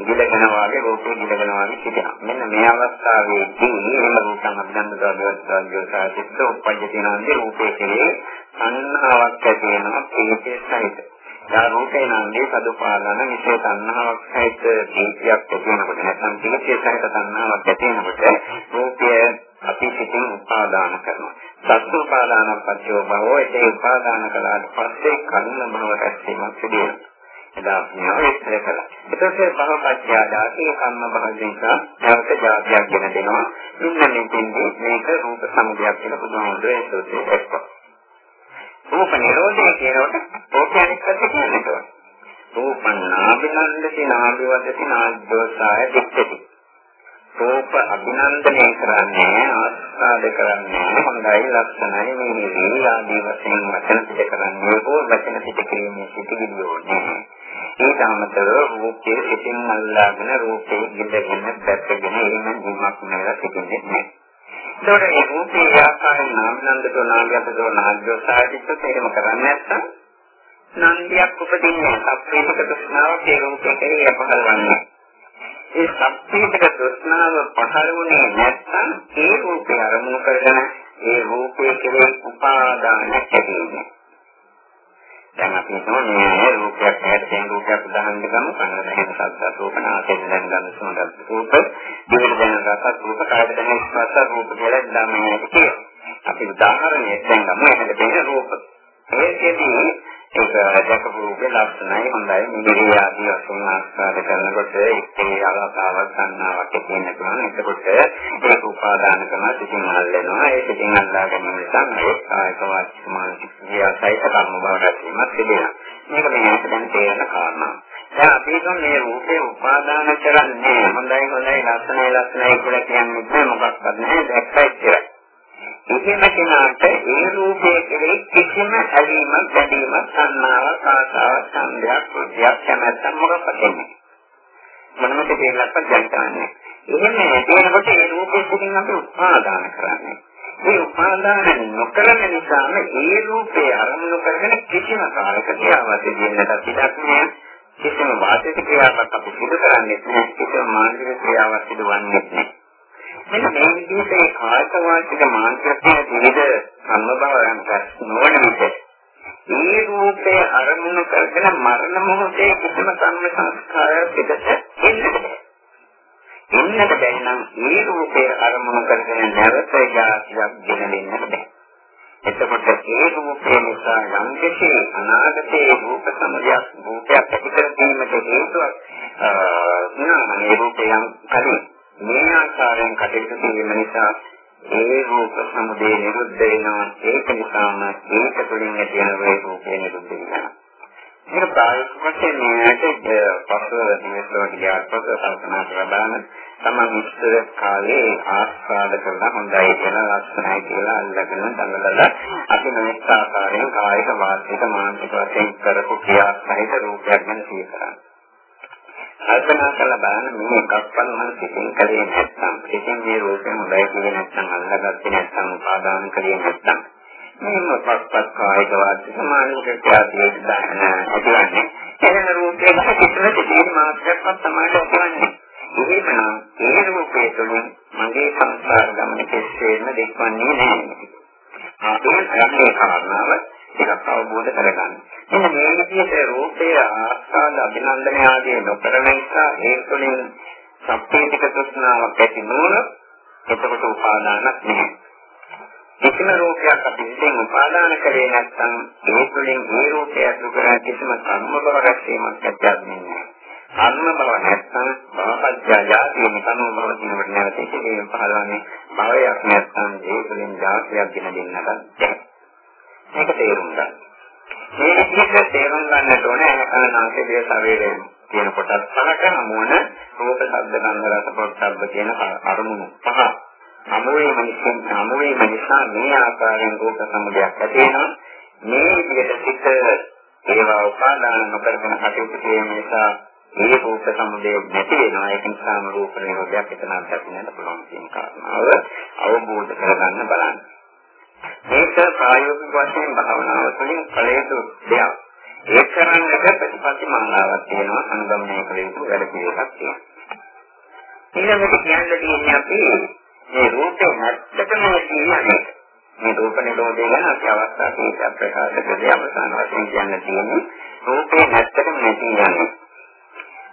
ගිලගෙන වාගේ රූපේ ගිලගෙන වාගේ සිටිනවා. මෙන්න මේ අවස්ථාවේදී එහෙම රූපං අභිනන්දතාවයෝ සාහිත්‍ය උපජ්ජතිනාන්දේ රූපේ කෙරේ අන්නාවක් ඇති වෙනවා ප්‍රීතිය සහිත. දා රූපේ නන්දේ සදුපාදාන විශේෂ තණ්හාවක් සහිත දීපයක් ඇති වෙනකොට නැත්නම් ප්‍රීතිය සහිත තණ්හාවක් ඇති වෙනකොට රූපය අපි සිතින් උපාදාන කරනවා. සත්‍ය උපාදාන පත්‍යෝ භවෝ ඒ උපාදාන කළාට පස්සේ කන්න භව රැස්වීමක් සිදු වෙනවා. එදා මේවා විස්තර කළා. ඊට පස්සේ භවපත්‍යාදාති කම්ම භවදින්සා නැවත ජාතියක් ගෙන දෙනවා. මෙන්න මෙතෙන්දී මේක රූප සමුදයක් කියලා බුදුහාමුදුරේ ඒකෝසේ එක්ක. රූප නිරෝධය කියනකොට ඕකයන්ෙක් පැත්ත කියන්නේ. රූපන්නාබිනන්දති නාබිවදති නාජ්ජෝසාය දික්කති. රූප අභිනන්දනය කරන්නේ ආස්වාද කරන්නේ හොඳයි ලක්ෂණයි මේ වේලාදී වශයෙන් වචන පිට කරන්නේ හෝ වචන පිට කිරීමේ සිටිවිලි ඕනේ. ඊට අමතරව රූපයේ සිටින් අල්ලාගෙන රූපයේ ගිඳගෙන පැත්තගෙන එහෙම ජීවත් වෙනවා සිටින්නේ නැහැ. ඒතකොට මේ රූපේ ආකාරයෙන් නාමනන්දතෝ නාගයතෝ නාග්‍යෝ සාහිත්‍යත් එහෙම කරන්නේ නැත්නම් නන්දියක් උපදින්නේ සත්‍යයක තෘෂ්ණාවක් ඒ රූපයේ අපහරවන්නේ. ඒ සත්‍යයක තෘෂ්ණාව පහළ වුණේ නැත්නම් ඒ රූපය අරමුණු කරගෙන ඒ රූපයේ කෙරේ උපාදානයක් ඇති වෙනවා. දැන් අපි හිතමු මේ රූපයක් ඇහැට තියෙන රූපයක් උදාහරණ ගමු කනට දැනෙන ශබ්ද රූපනාසයෙන් දැනෙන ගඳ සුවඳ රූප දිවට දැනෙන රස රූප කායයට දැනෙන ස්පර්ශ රූප කියලා දාමනයට කියන අපි උදාහරණයක් දැන් ගමු එහෙම දෙන රූප. ඒකෙදී ඒක දැකපු රූපේ ලක්ෂණයි හොඳයි. මිනිරිය ආදී වශයෙන් ආස්වාද කරනකොට ඒකේ අවස්ථාවක් ගන්නාවක් කියන කෙනා එතකොට ඒක උපාදාන කරන සිතින් අල්ලනවා. ඒ සිතින් අල්ලා ගැනීම නිසා මේ කායික වාචික මානසික ක්‍රියාසයිත කර්ම බවට වීමක් සිදෙනවා මේක මෙහෙට දැන් තේරෙන කාරණා. දැන් අපි හිතමු මේ රූපේ උපාදාන කරන්නේ හොඳයි හොඳයි ලක්ෂණයි ලක්ෂණයි කියලා කියන්නේ මොකක්වත් නැහැ දැක්කයි කියලා. එහෙම කෙනාට ඒ රූපයේ කෙරෙහි කිසිම ඇලීමක් බැඳීමක් සංනාවක් ආසාවක් සංදයක් කුද්ධියක් කැමැත්තක් මොකක්ද නැහැ. මොනම දෙයක්වත් දැක්කන්නේ. එහෙම තියෙනකොට ඒ රූපෙ පිටින් අපි උපාදාන කරන්නේ. මේ උපාදාන නොකරන නිසාම ඒ රූපේ අරමුණු කරගෙන කිසිම කාලයක ක්‍රියාවක් දෙන්නට පිටක් නෑ. කිසිම වාචික ක්‍රියාවක් අපි සිදු කරන්නේ නැහැ. කිසිම මානසික ක්‍රියාවක් සිදුවන්නේ නැහැ. මෙන්න මේ විදිහට ඒ කායික වාචික මානසික විවිධ සම්බවයන් නොවන විට මේ රූපය අරමුණු කරගෙන මරණ මොහොතේ කිසිම කර්ම සංස්කාරයක් පිටත එන්නේ එන්නට බැරි නම් මේ රූපය අරමුණු කරගෙන නැවත ජාතියක් ගෙන දෙන්නට බැහැ. එතකොට ඒ රූපය නිසා යම් කිසි අනාගතයේ රූප සමුදයක් රූපයක් ඇති කර ගැනීමට හේතුවක් අ මේ රූපයන් කලින් මේ ආකාරයෙන් කටයුතු කිරීම නිසා ඒ රූප සමුදේ නිරුද්ධ වෙනවා. ඒක නිසාම ඒක තුළින් ඇති වෙන වේ රූපේ නිරුද්ධ වෙනවා. මේක ප්‍රායෝගික වශයෙන් මේකට පස්ව දිනවලට ගියාට පස්ව කල්පනා කරලා බලන්න තමන් ඉස්සර කාලේ ආස්වාද කරලා හොඳයි කියලා ලස්සනයි කියලා අල්ලගෙන දඟලලා අපි මේක ආකාරයෙන් කායික වාචික මානසික වශයෙන් කරපු ක්‍රියා සහිත රූපයක් ගැන සිහි කරන්නේ. කල්පනා කරලා බලන්න මේ එකක්වත් මම සිතින් කලේ නැත්නම් සිතින් මේ රූපේ හොඳයි කියන්නේ නැත්නම් අල්ලගත්තේ නැත්නම් උපාදාන කලේ නැත්නම් මේ මොකක්වත් කායික වාචික සමානික ක්‍රියාදී දාන ඇතිවන්නේ එන රූපේ කිසිම දෙයක් මාත්‍රයක්වත් තමයි ඇතිවන්නේ එහෙනම් ඒ රූපේ තුළින් මගේ සංසාර ගමන කෙස්සේම දෙක්වන්නේ නැහැ. ආ ඒ කාරණාව ටිකක් අවබෝධ කරගන්න. එන්න මේ විදිහට රූපය ආස්වාද අභිනන්දනය ආදී නොකරන නිසා ඒ තුළින් සම්පේතික තෘෂ්ණාවක් ඇති නොවන එතකොට උපාදානක් නැහැ. කිසිම රූපයක් අපි විසින් උපාදාන කරේ නැත්නම් ඒ තුළින් ඒ රූපය අසුකරන කිසිම කර්ම බව රැස්වීමක් ඇතිවෙන්නේ නැහැ. කර්ම බව නැත්නම් භවපත්‍ය ජාතිය නිකම්ම බව දිනවට නැවත ඉතිරි පහළවන්නේ භවයක් නැත්නම් ඒ තුළින් ජාතියක් ගෙන දෙන්නට බැහැ. මේක තේරුම් ගන්න. මේ විදිහට තේරුම් ගන්නට ඕනේ අනකනාසේ දේ ශරීරයේ තියෙන කොටස් පහක හමුවන රූප, ශබ්ද, ගන්ධ, රස, පොට්ටබ්බ කියන අරමුණු පහ. අමුවේ මිනිස්සුන් අමුවේ මිනිසා මේ ආකාරයෙන් රූප සමුදයක් ඇති වෙනවා. මේ විදිහට සිත් ඒවා උපාදාන නොකරගෙන කටයුතු කිරීම නිසා මේ රූප සමුදය නැති වෙනවා ඒක නිසාම රූප නිරෝධයක් එතන අත්දකින්නට පුළුවන් කියන කාරණාව අවබෝධ කරගන්න බලන්න. මේක ප්‍රායෝගික වශයෙන් භාවනාව තුළින් කළ යුතු දෙයක්. ඒ කරන්නට ප්‍රතිමානාවක් තියෙනවා අනුගමනය කළ යුතු වැඩ පිළිවෙලක් තියෙනවා. ඊළඟට කියන්න තියෙන්නේ අපි මේ රූපේ නැත්තටම කියන්නේ මේ රූප නිරෝධය ගැන අපි අවස්ථා කීපයක් ප්‍රකාශ කරලා අවසාන වශයෙන් කියන්න තියෙන්නේ රූපේ නැත්තටම නැති යන්නේ.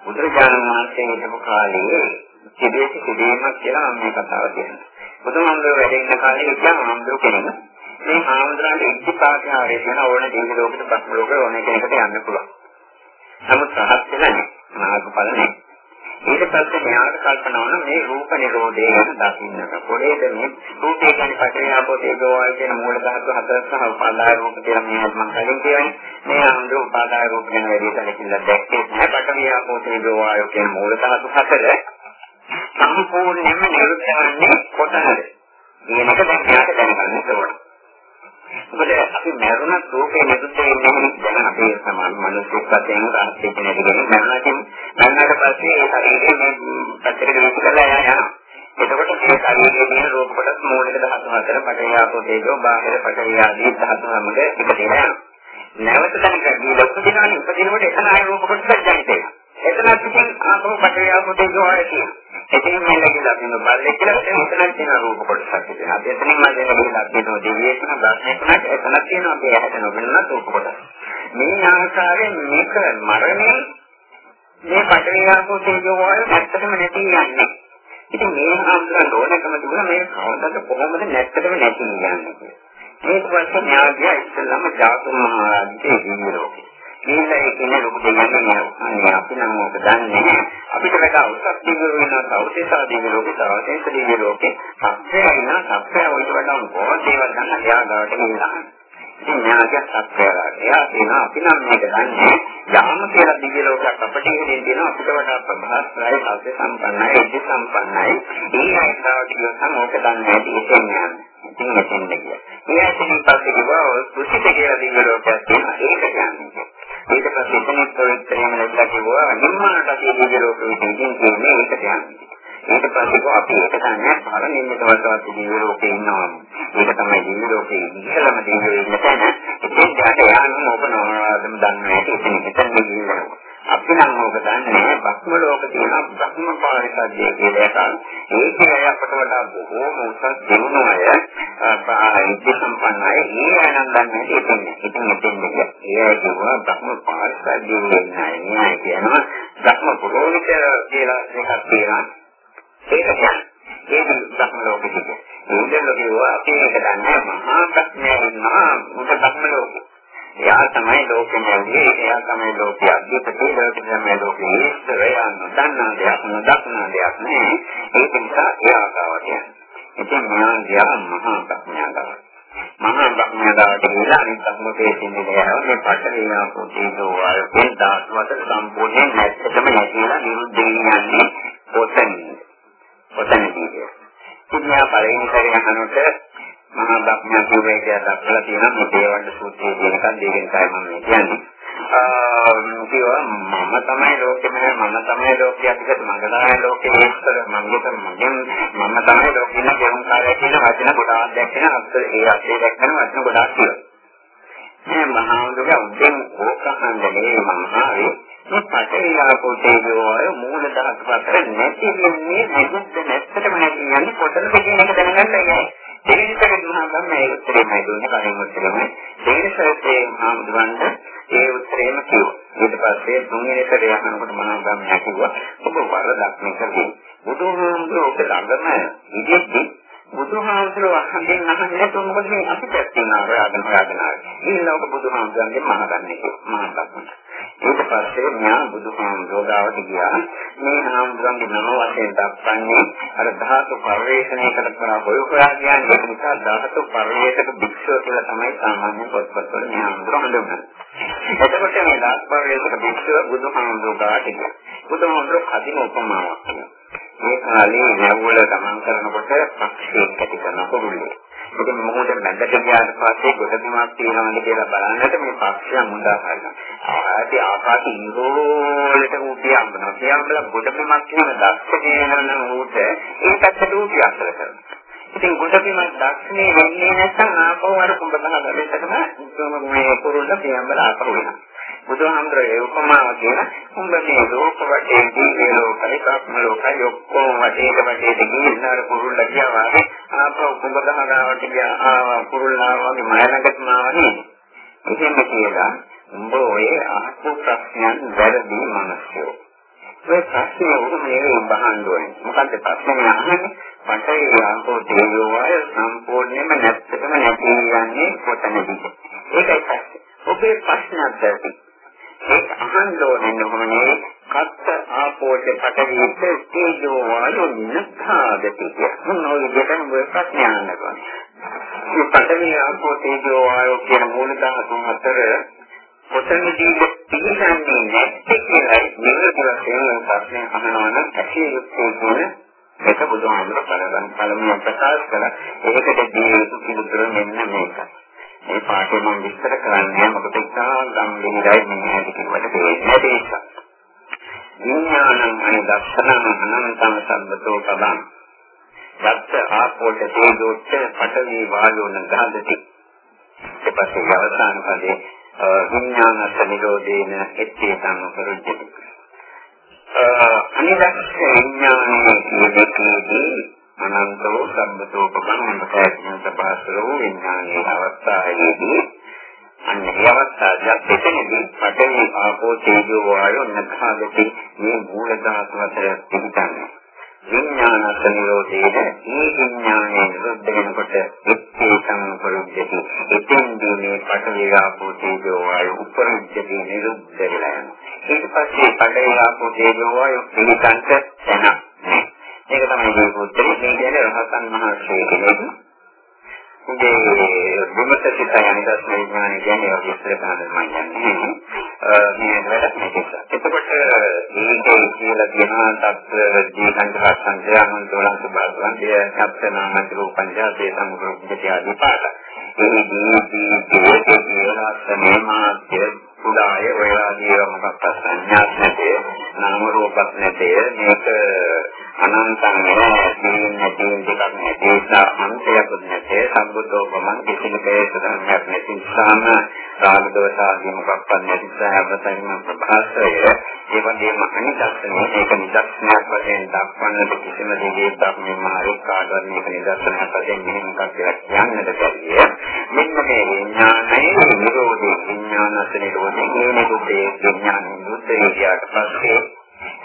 බුදුරජාණන් වහන්සේ හිටපු කාලේ සිදුවෙච්ච සිදුවීමක් කියලා මම මේ කතාව කියනවා. බුදුහාමුදුරුවෝ වැඩ ඉන්න කාලේ ඉතින් හාමුදුරුවෝ කෙනෙක් මේ හාමුදුරන්ට ඉච්ඡාකාරය කියන ඕන දිව්‍ය ලෝකෙට බ්‍රහ්ම ලෝකෙට ඕන කෙනෙකුට යන්න පුළුවන්. නමුත් රහත් වෙලා නැහැ. මාර්ගඵල නැහැ. ඊට පස්සේ ඥාන කල්පනා වන මේ රූප නිරෝධය ගැන දකින්නට. පොඩේද මේ රූපේ කියන්නේ පටවියාපෝ තේජෝවල් කියන මූල ධාතු හතර සහ උපාදාය රූප කියලා මේ මම කලින් කියන්නේ. මේ අනුර උපාදාය රූප ගැන වැඩි සැලකිල්ලක් දැක්කේ නැහැ. පටවියාපෝ තේජෝවල් කියන මූල ධාතු හතර සම්පූර්ණයෙන්ම නිරුද්ධ වෙන්නේ කොතනද? කියන එක දැන් යාට දැනගන්න ඕනේ. මොකද අපි මරුණත් රූපේ නිරුද්ධ වෙන්නේ නැහැ දැන් අපේ සමාන මිනිස්සුත් වශයෙන් රාජ්‍යයක් නැතිගෙන මරණකින් මරණයට පස්සේ ඒ ශරීරයේ මේ පැත්තට විසි කරලා යනවා. එතකොට මේ ශරීරයේ තියෙන රූප කොටස් මූලික ධාතු හතර පටවියාපෝ තේජෝ බාහිර පටවිය ආදී ධාතු හැමද එකතු වෙනවා. නැවත තනික මේ ලොකු දිනානේ උපදිනකොට එතන ආය රූප කොටස් ජනිත වෙනවා. එතනත් ඉතින් ආපහු පටවියාපෝ තේජෝ ආයේ තියෙනවා. එතනින් මම කියලා කියන බල්ලෙක් කියලා එතනක් තියෙන රූප කොටසක් තියෙනවා. අපි එතනින් මම දෙන්න ගිහිල්ලා තියෙනවා දෙවියෙක්ම බ්‍රහ්මෙක්මත් එතනක් තියෙනවා අපි ඇහැට නොබෙනන රූප කොටස. මේ ආකාරයෙන් මේක මරණය මේ පටවියාපෝ තේජෝ වායු නැත්තටම නැති යන්නේ. ඉතින් මේ ආන්දරන් ඕනකම තිබුණා මේ කවදාද කොහොමද නැත්තටම නැති යන්නේ. මේක පස්සේ ඥානය ඉස්සෙල්ලාම ජාතු මහරජේ දිවිරෝ. මේක ඒකේ ලොකු දෙයක් නෑ. අපි නම් මොකද දන්නේ අපිට වඩා උසස් දිගුරු වෙනවා තවසේසා දිගුරු ලෝකේ තවසේස දිගුරු ලෝකේ සත්‍යය ඉන්න සත්‍යය වලට වඩා බොහෝ දේවල් ගන්න එයා ගාවට ගිහිල්ලා ඉතින් ඥානයක් සත්‍යය එයා කියන අපි නම් මේක දන්නේ යාම කියලා දිග ලෝකයක් අපිට ඉන්නේ දෙනවා. අපිට වඩා ප්‍රභාස්රයි සත්‍ය සම්පන්නයි ඉති සම්පන්නයි. ඒ අයිතාවට කියනවා ඕක දන්නේ නැති ඉතින් යන්නේ ඉතින් මෙතෙන්ද කියලා. මේ ඇතුලින් පස්සේ කිව්වා කුසිත කියලා දිග ලෝකයක් තියෙනවා ඒක කියන්නේ. ඊට පස්සේ එතනත් ඔයත්‍රේම ලැබලා කිව්වා නිර්මාණට තියෙන ලෝක විදිහින් කියන්නේ ඒකට යන්නේ. ඊට පස්සේ අපි ඒක තමයි පරණින්නට වසවත් දිව්‍ය ලෝකේ ඉන්නවා. ඒක තමයි දිව්‍ය ලෝකේ ඉහළම දිව්‍ය ඉන්න තැන. ඒකෙන් යාට යන්න ඕක නෝනාදම දන්නේ නැහැ. එතන එතන ගිහිල්ලා. අපි නම් ඕක දන්නේ බ්‍රහ්ම ලෝක තියෙන බ්‍රහ්ම පාරිසද්දේ කියලා එකක්. ඒකේ අපට වඩා බොහෝම උසස් දිනුන අය ඉති සම්පන්නයි. ඒ අයනම් දන්නේ එතන. ඉතින් එතෙන් ගියා. ඒ කියනවා බ්‍රහ්ම පාරිසද්දේ නෑ නෑ කියනවා. බ්‍රහ්ම පුරෝහිත කියලා එකක් තියෙනවා. ඒක කියන්නේ ඒක බ්‍රහ්ම ලෝකෙදී. ඒකෙන් ලෝකේ අපි මේක දන්නේ මහා ප්‍රඥාව ඉන්නවා. මොකද බ්‍රහ්ම ලෝකේ. එයා තමයි ලෝකෙම ඇවිල්ලා එයා තමයි ලෝකයේ අධිපති ලෝකෙ තමයි ලෝකයේ ඉස්සරය නොදන්නා දෙයක් නොදක්නා දෙයක් නේ ඒක නිසා එයා ගාවට යන්නේ. ඉතින් මෙයා ගියා මහා ප්‍රඥාව මහා ප්‍රඥාවට ගිහලා අනිත් අමුතේ තියෙන දේ මේ පටලිනා පොතේදෝ ආයතන ධාතු අතර සම්පූර්ණයෙන් නැත්තටම නැතිලා නිරුද්ධ වෙන්නේ ඔතන ඔතනදී ඉතින් යා පළවෙනි කරේ අහනකොට මහා බ්‍රහ්මයා කියුවේ කියලා දක්වලා තියෙනවා මේ දේවන්න සූත්‍රයේ කියන එකක් දෙකෙන් තමයි මම කියන්නේ. කිව්වා මම තමයි ලෝකෙම මම තමයි ලෝකයේ අධිගත මඟලාය ලෝකයේ ඉස්සර මංගත මගෙන් මම තමයි ලෝකෙින දෙවුම් කාර්යය කියන වචන ගොඩාක් දැක්කන අත් ඒ අත්ේ දැක්කන වචන ගොඩාක් තියෙනවා. මේ මහා වුණා උදෙන් ඕකහන්දනේ මහාවේ මේ පටේලා පොතේජෝ අය මූල දහස් පතර නැති වෙන්නේ නැගුත් නැත්තටම නැති යන්නේ පොතල කියන එක දැනගන්න ඕනේ. දෙවිසක දුනා ගන්න ඒ උත්තරේමයි දුන්නේ කලින් උත්තරේම. දෙවිසකේ ආමුදුවන්ට ඒ උත්තරේම කිව්වා. ඊට පස්සේ තුන්වෙනි සැරේ අහනකොට මම ගම්මියා කිව්වා ඔබ වරදක් නෙකදී. බුදුහාමුදුරුවෝ ඔබ ළඟම ඉඳිද්දි බුදුහාමුදුරුවෝ අහන්නේ අහන්නේ તો මොකද මේ අපි පැත්තෙන් ආරාධන හොයාගෙන ආවේ. ඊළඟ බුදුහාමුදුරන්ගේ මහගන්නේ මහගන්න. ඊට පස්සේ න්යා බුදුහාමුදුරුවෝ ගාවට ගියා. මේ හාමුදුරන්ගේ නම වශයෙන් දක්වන්නේ අර ධාතු පරිවේෂණය කරලා හොය හොයා කියන්නේ ඒක නිසා ධාතු පරිවේෂක භික්ෂුව කියලා තමයි සාමාන්‍ය පොත්පත්වල මේ හාමුදුරුවෝ හඳුන්වන්නේ. එතකොට මේ ධාතු පරිවේෂක භික්ෂුව බුදුහාමුදුරුවෝ ගාවට ගියා. බුදුහාමුදුරුවෝ කදින උපමාවක් කියනවා. මේ කාලේ නැවුවල ගමන් කරනකොට පක්ෂියෙක් ඇති කරන කුරුල්ලේ. ඉතින් මොහොත මැදට ගියාට පස්සේ ගොඩබිමක් තියෙනවද කියලා බලන්නට මේ පක්ෂිය මුදා ගන්නවා. ආදී ආකාශ ඉරෝලට උපිය අම්බනවා. කියම්බල ගොඩබිමක් කියන දක්ෂණයන උට ඒකත් උපිය අසල කරනවා. ඉතින් ගොඩබිමක් දක්ෂණේ වෙන්නේ නැත්නම් ආපහු අර කුඹ ගහ ගලටම මේ කුරුල්ල කියම්බල ආපහු වෙනවා. බුදුහාමුදුරේ උපමාව කියන උඹ මේ ලෝක වටේ දීගේ ලෝකයි කක්ම ලෝකයි ඔක්කොම වටේට වටේට ගිහින් අර කුරුල්ල ගියා වගේ ආපහු කුඹ ගහනවට ගියා. ආවා කුරුල්ලා වගේ මයනකටම ආවනේ එහෙම කියලා උඹ ඔය අහපු ප්‍රශ්නයන් වැරදි මිනිස්සු. ඔය ප්‍රශ්නේ උරුමේ බහන්න ඕනේ. මොකද ප්‍රශ්නේ? අහන්නේ මට ආපෝ තේජෝ වාය සම්පූර්ණයෙන්ම නැත්තටම නැති යන්නේ කොතනද ඒකයි ප්‍රශ්නේ. ඔබේ ප්‍රශ්නයක් දැක්කේ ඒක අහන්න ඕනේ නෝනේ කත්ත ආපෝෂ පටවිත තේජෝ වායෝ නිස්සාදති කිය. මොනවද විදිහටම ඔය ප්‍රශ්න අහනවා. මේ පටවි ආපෝ තේජෝ වායෝ කියන මූල ධාතු හතර කොතනදී පිළිගන්නේ නැත්තේ කියලා නිරතුරු වශයෙන් ප්‍රශ්න අහනවා නම් ඇයි යුක්තේ කියන ඒක බුදුහාමුදුර බලගන්න පළමුව ප්‍රකාශ කළා. ඒකට දී යුතු පිළිතුර මෙන්න මේකයි. මේ පාඩේ මම විස්තර කරන්නේ මොකද ඉතා ගම්බීරයි මේ කිව්වට තේරෙන්නේ ඒක. විඥානං අනිදස්සනං අනන්තං සම්බතෝ පදං. යත් ආපෝත තේජෝච්ච පඨවි වායෝ නගාදති. ඊපස්සේ අවසාන පදේ විඥානස්ස නිරෝධේන එත්තේ සම්පරුජ්ජති. අනිදස්ස විඥානයේ කියදකීදී අනන්තෝ සම්බතෝ පබං ප්‍රකාශන සපාසලෝ විඥානයේ අවස්ථාවේදී අන්න ඒ අවස්ථාවේදී එතනදී පඨවි ආපෝ තේජෝ වායෝ නඛාගති මේ මූල ධාතු අතර පිටන්නේ විඥාන සංයෝජනයේ මේ විඥානයේ නිරුද්ධ වෙනකොට එක්කේ සම්පරුද්ධති එතෙන්දී මේ පඨවි ආපෝ තේජෝ වායෝ උපරිද්ධති නිරුද්ධ වෙලා යනවා. ඊට පස්සේ පඨවි ආපෝ තේජෝ වායෝ පිළිකන්ට තැනක් ඒක තමයි මේ උත්තරේ මේ කියන්නේ රහතන් වහන්සේ කෙනෙක්. මේ විමර්ශිත යනිදස් විඥානය කියන්නේ ඔය විස්තර කරන්න මම යන්නේ. මේ වැඩක් මේක. එතකොට මේකේ කියලා කියනවා තත්ත්ව ජීවන්ත රසංජය අනුන්තෝලං සුභාගවන් දෙය සත්‍යනාම රූපංජාතේ සම්මුඛ ආදී පාඩ. මේ දීදී දීදී කියනවා මේ මාත්‍ය කුඩාය ඔය ආදී මොකක්ද සංඥාත් අනන්තං නෑ තීන් නැති දෙකක් නැති නිසා අන්තයක්වත් නැතේ සම්බුද්ධෝපමං කිසිම කේසයක් නැති නිසාම රාග දෝෂ ආදී මොකක්වත් නැති නිසා හැමතැනම ප්‍රභාසය ඒ වගේම අනිදස්සනේ ඒක නිදර්ශනයක් වශයෙන් දක්වන්නට කිසිම දෙයකට මේ මාර්ග කාඩවත් මේක නිදර්ශනයක් වශයෙන් මෙහෙම එකක් කියලා කියන්නට බැහැ මෙන්න මේ විඥානයේ නිරෝධී විඥානස නිරෝධී මේ නිරෝධී විඥාන නිරෝධී කියාට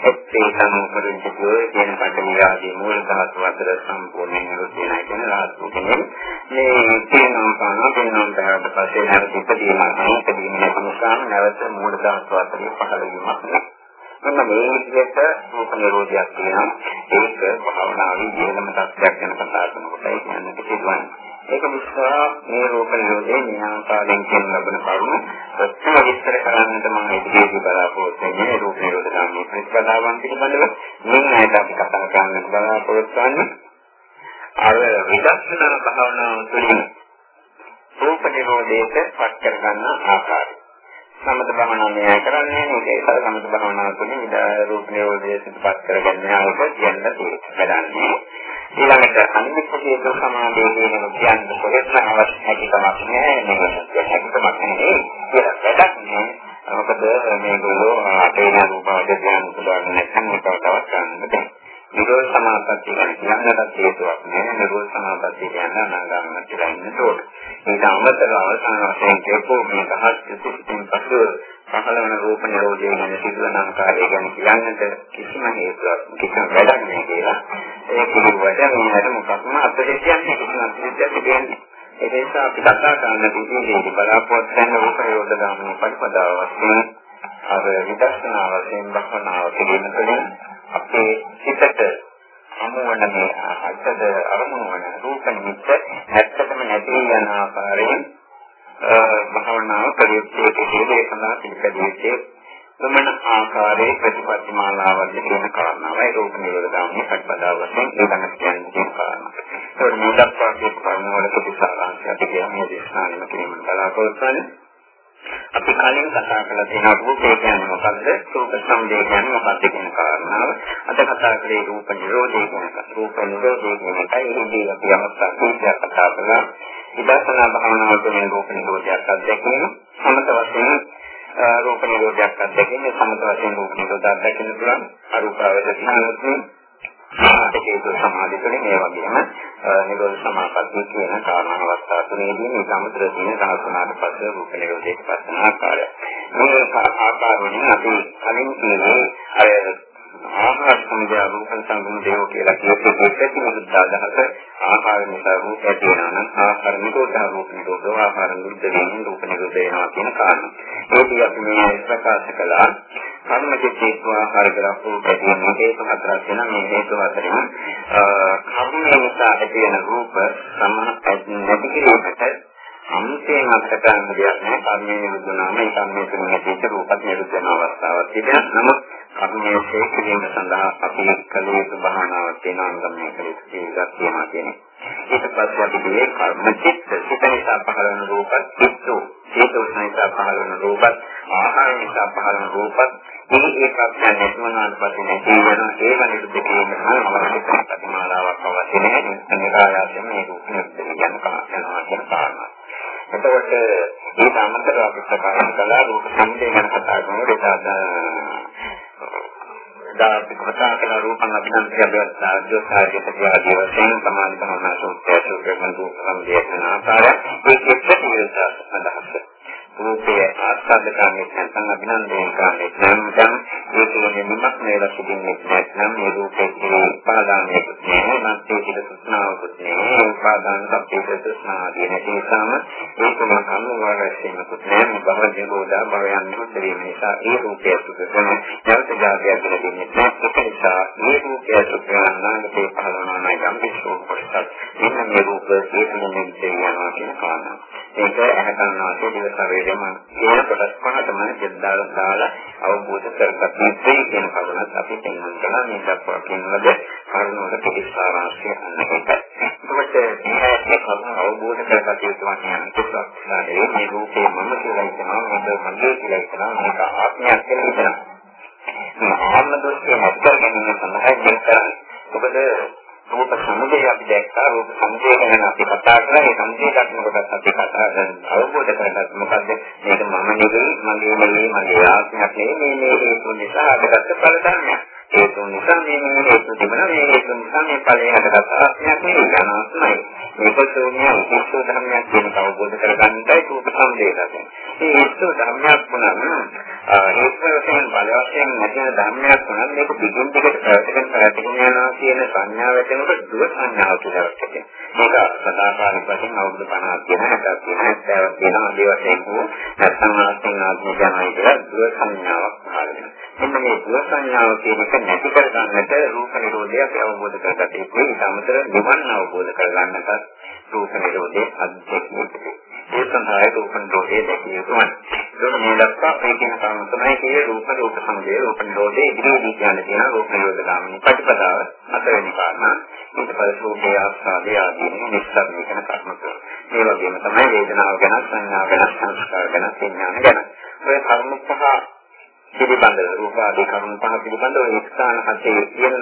පස්සේ එත්තේ සමුපරිච්ඡේදය කියන පටවිලාදී මූල ධාතු අතර සම්පූර්ණ නිරෝධය නැයි කියන රාජ්‍ය කෙනෙක් මේ තේනවා කරනවා තේනවා බහට පස්සේ නැවත ඉදීම ඉදීම නැති නිසා නැවත මූල ධාතු අතර පහළ වීමක් නෑ මෙන්න මේ විදිහට රූප නිරෝධයක් තියෙනවා ඒක භාවනාවේ ජීවන තත්ත්වයක් ගැන කතා කරනකොට ඒ කියන්නේ පිළිවන්නේ ඒක නිසා මේ රූප නිරෝධයේ න්‍යායකාරයෙන් කියන ලබන කරුණු ප්‍රශ්න විස්තර කරන්නට මම ඉදිරියේදී බලාපොරොත්තු වෙන්නේ රූප නිරෝධ ගාමී ප්‍රතිපදාවන් පිළිබඳව. මේ ඇයිද අපි කතා කරන්න බලාපොරොත්තු වෙන්නේ. අර විදර්ශනා භාවනාව තුළින් රූප නිරෝධයට පත් කරගන්න ආකාරය. සමත භාවනාව මෙයා කරන්නේ මේක ඒක සමත භාවනාව තුළින් රූප නිරෝධය සිදුපත් කරගන්න ආකාරය කියන්න තියෙනවා. ඊළඟට අනිත්‍යයේ සමාධිය කියන එක කියන්නේ කොහෙත්ම අවශ්‍ය හැකියාවක් නෑ. මේක හැකියාවක් නෙවෙයි කියලා වැඩක් නෑ. මොකද මේගොල්ලෝ අපේ රූපාවචර ඥාන පුදාගෙන නැත්නම් ඒකට තවත් ගන්න බෑ නිරෝධ සමාපatti කියන්නට හේතුවක් නෑ නිරෝධ සමාපatti කියන අනාගාමී කියලා ඉන්න ඕන ඊට අමතරව අවසාන වශයෙන් කියපෝ මේ දහස් කිසිම පසු පහළ වෙන රූප නිරෝධය ගැන සිදුවන ආකාරය ගැන කියන්නට කිසිම හේතුවක් කිසිම වැඩක් නෑ කියලා. ඒ පිළිවෙලට මේකට මොකක්ම අපිට කියන්නේ කිසිම අත්‍යවශ්‍යයක් දෙන්නේ. ඒ නිසා අපි කතා කරන්න තියෙන්නේ බලාපොරොත්තු වෙන රූප නිරෝධ ගාමී පරිපදාව වශයෙන් අර විදර්ශනා වශයෙන් බහනාව පිළිබඳ තුළින් අපේ හිතට අමුවන මේ අත්තද අරමුණු වන රූප නිමිත්ත ඇත්තටම නැති යන ආකාරයෙන් භාවනාව පරිච්ඡේද කියලා ඒ සඳහා පිළිපැදියේ වමන ආකාරයේ ප්‍රතිපත්ති මාලාවක් කියන කාරණාවයි රූප නිරෝධ ගාමී සත්පදා වශයෙන් ඊළඟට කියන්නේ කියන කාරණා. ඒක මේ දක්වා කියන කාරණාවල ප්‍රතිසාරාංශය අපි කියන්නේ දේශනාවෙන් කිරීම බලාපොරොත්තු වෙන්නේ. අපි කලින් කතා කරලා තියෙන රූපේ කියන්නේ මොකද්ද? රූප සම්දේ කියන්නේ මොකද්ද කියන කාරණාව. අද කතා කරේ රූප නිරෝධය කියන එක. රූප නිරෝධය කියන එකයි ඉතින් අපි අවස්ථා කීපයක් කතා කළා. විදර්ශනා භාවනාව තුළින් රූප නිරෝධයක් අත්දැකීම සමත වශයෙන් රූප නිරෝධයක් අත්දැකීම සමත වශයෙන් රූප නිරෝධයක් අත්දැකීම පුළුවන් අරූපාවද ධ්‍යානතුනේ ආතකේතු සමාධි තුළින් මේ වගේම නිරෝධ සමාපatti කියන කාරණා අවස්ථා තුනේදී මේ සමුද්‍ර දින සාසනාට පස්සේ රූප නිරෝධයට පස්සන ආකාරය. මේ ආකාරයෙන් අපි කලින් කියන්නේ අර ආහාර සමුදය රූප සංගම දේව කියලා කියපු ප්‍රතිවිරුද්ධ අදහස ආහාර නිසා රූප ඇති වෙනවා නම් ආහාර නිරෝධ රූප නිරෝධ ආහාර නිරුද්ධ වෙන රූප නිරෝධ වෙනවා කියන කාරණා. ඒක අපි මේ ප්‍රකාශ කළා. කර්ම චේතෝ ආහාර කරා රූප ඇති වෙන හේතු හතරක් වෙනවා. මේ හේතු හතරෙන් කර්ම නිසා ඇති වෙන රූප සමහ නැති කිරීමට අන්තයෙන් අපට කරන්න දෙයක් නැහැ. කර්මයේ නිරුද්ධ වුණාම ඒ කර්මයේ තුන ඇතිවෙච්ච රූපත් නිරුද්ධ වෙන අවස්ථාවක් තිබෙනවා. නමුත් කර්මයේ ශේඛරීම සඳහා අපි කළ යුතු භාවනාවක් තියෙනවා නම් මේ කළ යුතු එකක් තියෙනවා කියන්නේ. ඊට පස්සේ අපි මේ කර්ම චිත්ත සිත නිසා පහළ වෙන රූපත් චිත්තෝ චේතෝ නිසා පහළ වෙන රූපත් ආහාර නිසා පහළ වෙන රූපත් මේ ඒකක් නැතිවනාට පස්සේ නැති වෙන ඒ වනිරුද්ධ කිරීම අවශ්‍ය කරන ප්‍රතිමාලාවක් අවශ්‍ය නැහැ. නිරායාසයෙන් මේ රූප නිරුද්ධ වෙන යනවා කියන කාරණා. එතකොට ඒක අමතරව අපි ප්‍රකාශ කළා රූප සංදේ ගැන කතා කරනකොට දාපි කතා කරන රූපං අභිනන්දිය දෝසාරිය ප්‍රතිආදී වශයෙන් සමාන කරන සූත්‍රය සූත්‍රයෙන් රූප සංදේ යන ආකාරය ඒකෙත් ප්‍රතිවිරුද්ධ අදහස රූපයේ ආස්වාද කරන්නේ නැත්නම් අභිනන්දනය කරන්නේ නැත්නම් ඒ කියන්නේ නිමක් නේද සිටින්නේ නැත්නම් මේ රූපේ කිරි පාදානයක් නෑ නැත්නම් ඒක සුස්නාවකුත් නෑ පාදාන සම්පේත සුස්නාදී නැති නිසාම ඒකම කම්මවරයෙන් නෑ මේ බව ජීවෝදා භවයන් මුත් වීම නිසා ඒ රූපය සුදුසුම නැවත ජාතියක් දෙන්නේ නෑ ඒක නිසා මේ රූපය සුදුසුනාගේ පහළනවා නම් යම් කිසි කොටසක් මෙන්න මේ රූප ඒකම නෙමෙයි යනවා කියන කාරණා. ඒක ඇහැකරනවාට දිව ශරීරෙම කියන කොටස් පහටම දෙද්දාලා දාලා අවබෝධ කරගන්න යුතුයි කියන කරුණත් අපි තේරුම් ගන්න මේ දක්වා කියනවද කරුණවල පිළිසාරාංශය අන්නකයි. එතකොට මේ කරුණ අවබෝධ කරගන්න යුතු වන්නේ අනිත්‍යස්වභාවය මේ රූපේ මම කියලා හිතනවා මේක මගේ කියලා හිතනවා මේක ආත්මයක් කියලා හිතනවා. මේ ආත්ම දෘෂ්ටිය නැති කර ගැනීම සඳහා මේ කරන්නේ. මොකද රූප සමුදය අපි දැක්කා රූප සමුදය ගැන අපි කතා කරා ඒ සමුදය දක්නකොට අපි කතා අවබෝධ කරගත්ත මොකද්ද මේක මම නෙවෙයි මගේ නෙවෙයි මගේ ආත්මයක් නෙවෙයි. මේ මේ හේතු නිසා හටගත්ත ඵල ධර්මයක්. හේතු නිසා මේ මේ හේතු තිබුණා මේ හේතු නිසා මේ ඵලය හටගත්ත ආත්මයක් නෙවෙයි අනාත්මයි මේක ශූන්‍ය උපේක්ෂ ධර්මයක් කියන අවබෝධ කරගන්නයි රූප සමුදය දකින්නේ මේ හේතු ධර්මයක් වුණා හේතු වශයෙන් ඵල වශයෙන් නැතින ධර්මයක් වුණා මේක දිගින් දිගට ප්‍රයත්න කරගෙන යනවා කියන සංඥාව වෙනකොට දුර සංඥාව කියලා එකක්. මේක සදාකාලික වශයෙන් අවුරුදු 50 කියන 60 කියන 70 කියන ආදී වශයෙන් හෝ නැත්නම් ආත්මඥ ආත්මඥ කියලා දුර සංඥාවක් පහළ වෙනවා. මෙන්න මේ දුර සංඥාව කියන එක නැති කර ගන්නට රූප නිරෝධය අපි අවබෝධ කරගත යුතුයි. ඊට අමතරව නිවන් අවබෝධ කරගන්නට රූප නිරෝධය අධ්‍යක්ෂණය ඒ සඳහා රූප නිරෝධය දැකිය යුතුයි. ඒක මේ දක්වා මේ කියන කාරණා තමයි කියේ රූප රූප සමුදය රූප නිරෝධය ඉදිරියේදී කියන්නේ තියෙන රූප නිරෝධ ගාමිනී ප්‍රතිපදාව හතරවෙනි කාරණා. ඊට පස්සේ රූපේ ආස්වාදයේ ආදී නිස්සාරණය කරන කර්ම කරනවා. මේ වගේම තමයි වේදනාව ගැන සංඥා ගැන සංස්කාර ගැන විඥාන ගැන. ඔය කර්ම පහ පිළිබඳව රූප ආදී කර්ම පහ පිළිබඳව ඒ ස්ථාන හතේ කියන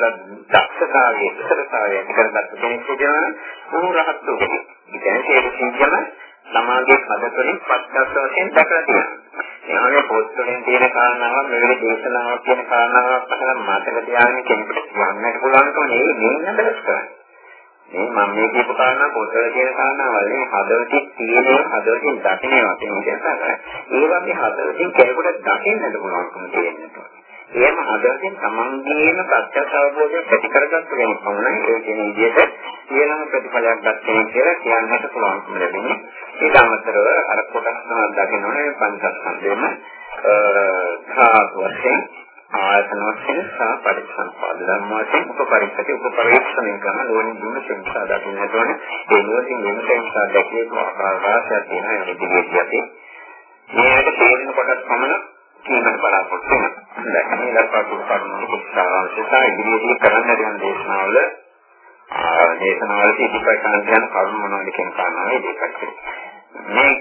දක්ෂතාවයේ කුසලතාවයේ කරගත්ත කෙනෙක් කියනවා උන් රහත් වූ කෙනෙක්. ඒ කියන්නේ ඒක සිංහල සමාජයේ පද තුළින් පස්කස් වශයෙන් දැකලා තියෙනවා. එහානේ පොත් වලින් තියෙන කාරණාවක් මෙවැනි දේශනාවක් කියන කාරණාවක් අහලා මතක තියාගෙන කෙනෙකුට කියන්නට පුළුවන්කම නෙවෙයි මෙන්න බැලස් කරන්නේ. මේ මම මේ කියපු කාරණා පොතේ තියෙන කාරණාවල් නේ හදවතින් තියෙන හදවතින් දකිනවා කියන එක තමයි. ඒ වගේ හදවතින් කෙනෙකුට දකින්නට පුළුවන්කම තියෙනවා. එහෙම හදවතින් තමන්ගේම සත්‍ය අවබෝධය ඇති කරගත්ත කෙනෙක් වුණා. ඒ කියන විදිහට කියනම ප්‍රතිඵලයක් ගන්න කියලා කියන්නට පුළුවන්කම ලැබෙනවා. ඊට අමතරව අර කොටස් තුනක් දකිනවනේ පංචස්කන්ධෙම අ වශයෙන් ආයතන වශයෙන් සහ පරිසම්පාද ධර්ම වශයෙන් උපපරික්ෂති උපපරීක්ෂණය කරන ලෝණි දුන්න සංසා දකින්නට ඕනේ. ඒ ලෝණි දුන්න සංසා දැකිය ආකාර රාශියක් තියෙනවා ඒ විදිහට අපි මේකට තේරෙන කොටස් පමණ කියන්න බලාපොරොත්තු වෙනවා. දැන් මේ දක්වා දුප්පත් උත්සාහවන්තතා ඉදිරියේදී කරන්න යන දේශනාවල දේශනාවලදී ඉදිරිපත් කරන යන කරුණු මොනවද කියන කාරණාව ඉදිරිපත් මේ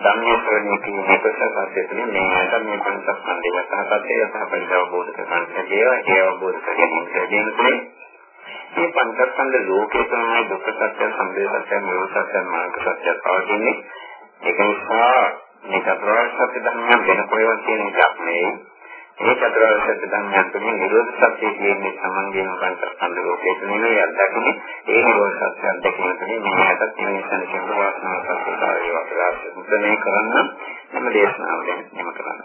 ධම්මයේ ශ්‍රවණය කිරීමේ ප්‍රසන්නත්වය තුළින් මේ ධම්මයේ පංචස්කන්ධය යථාපත්‍ය යථාපරිදව අවබෝධ කරගන්න ඒවා ඒ අවබෝධ කරගැනීම තුළින් මේ පංචස්කන්ධ ලෝකේ තමයි දුක්ඛ සත්‍ය, සමුදය සත්‍ය, නිරෝධ සත්‍ය, මාර්ග සත්‍ය පවතින්නේ. ඒක නිසා මේ චතුරාර්ය සත්‍ය ධර්මයන් වෙන කොහෙවත් තියෙන එකක් නෙවෙයි. මේ චතුරාර්ය සත්‍ය ධර්මයන් තුළින් නිරෝධ සත්‍ය කියන්නේ සමන්ගේම පංචස්කන්ධ ලෝකයේ නෙවෙයි අත්දැකීම. ඒ නිරෝධ සත්‍ය අත්දැකීම තුළින් මේ හැටත් නිවේශන කියන වාසනාව සත්‍යතාවය වශයෙන් කරන්න මම දේශනාව දැන් නිම කරන්න.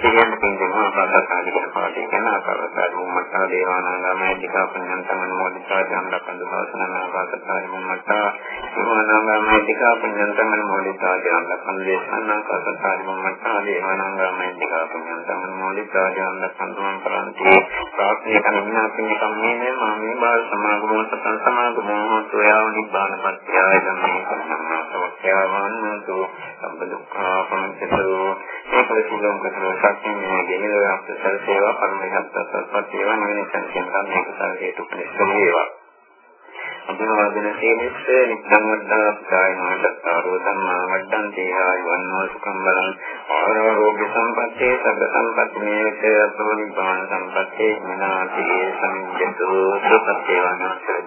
සියයන් පින්දෙනවා අපසාරී කරන පාඩේ ගැන අපසාරී මුම්මත්තා දේවානාගාමයේ දිකා පුඤ්ඤන් තමන් මොදිතා ජනලකන්ද වාසනාව අපසාරී මුම්මත්තා දේවානාගාමයේ දිකා පුඤ්ඤන් තමන් මොදිතා ජනලකන්ද දේශනා අපසාරී මුම්මත්තා දේවානාගාමයේ දිකා පුඤ්ඤන් තමන් මොදිතා ජනලකන්ද මන් කරන්ති ප්‍රාර්ථනා කරන විනා පින් කම්මේ මා මේ බාල සමාගමෝ සතන් සමාගමෝ හොතු යාව නිබ්බාන පත්‍යය ධම්මේ සම්මා සවක්ඛ්‍යාවන්තු සම්බ දුක්ඛා පංචසෝ ඒකල සිලෝම කතරෝ සත්‍යමය ගෙනල අපසල් සේවා පරිමහත්ත්වපත් වේවා නිවෙන සංකේතන මේක සාරේතු ප්‍රතිස්තර වේවා. අභිවාදන සේනිස්ස නිත්‍යං වද්දා සායනවදත්තාරෝ ධම්මා වඩ්ඩං තේහාය වන්නෝ සුඛං බලං. ආරෝග්‍ය සම්පත්තේ සබ්බ සම්පත්ති මේක අතෝ නිබ්බාන සම්පත්තේ මනාති සම්ජතු සුපත්තේ වනස්ස.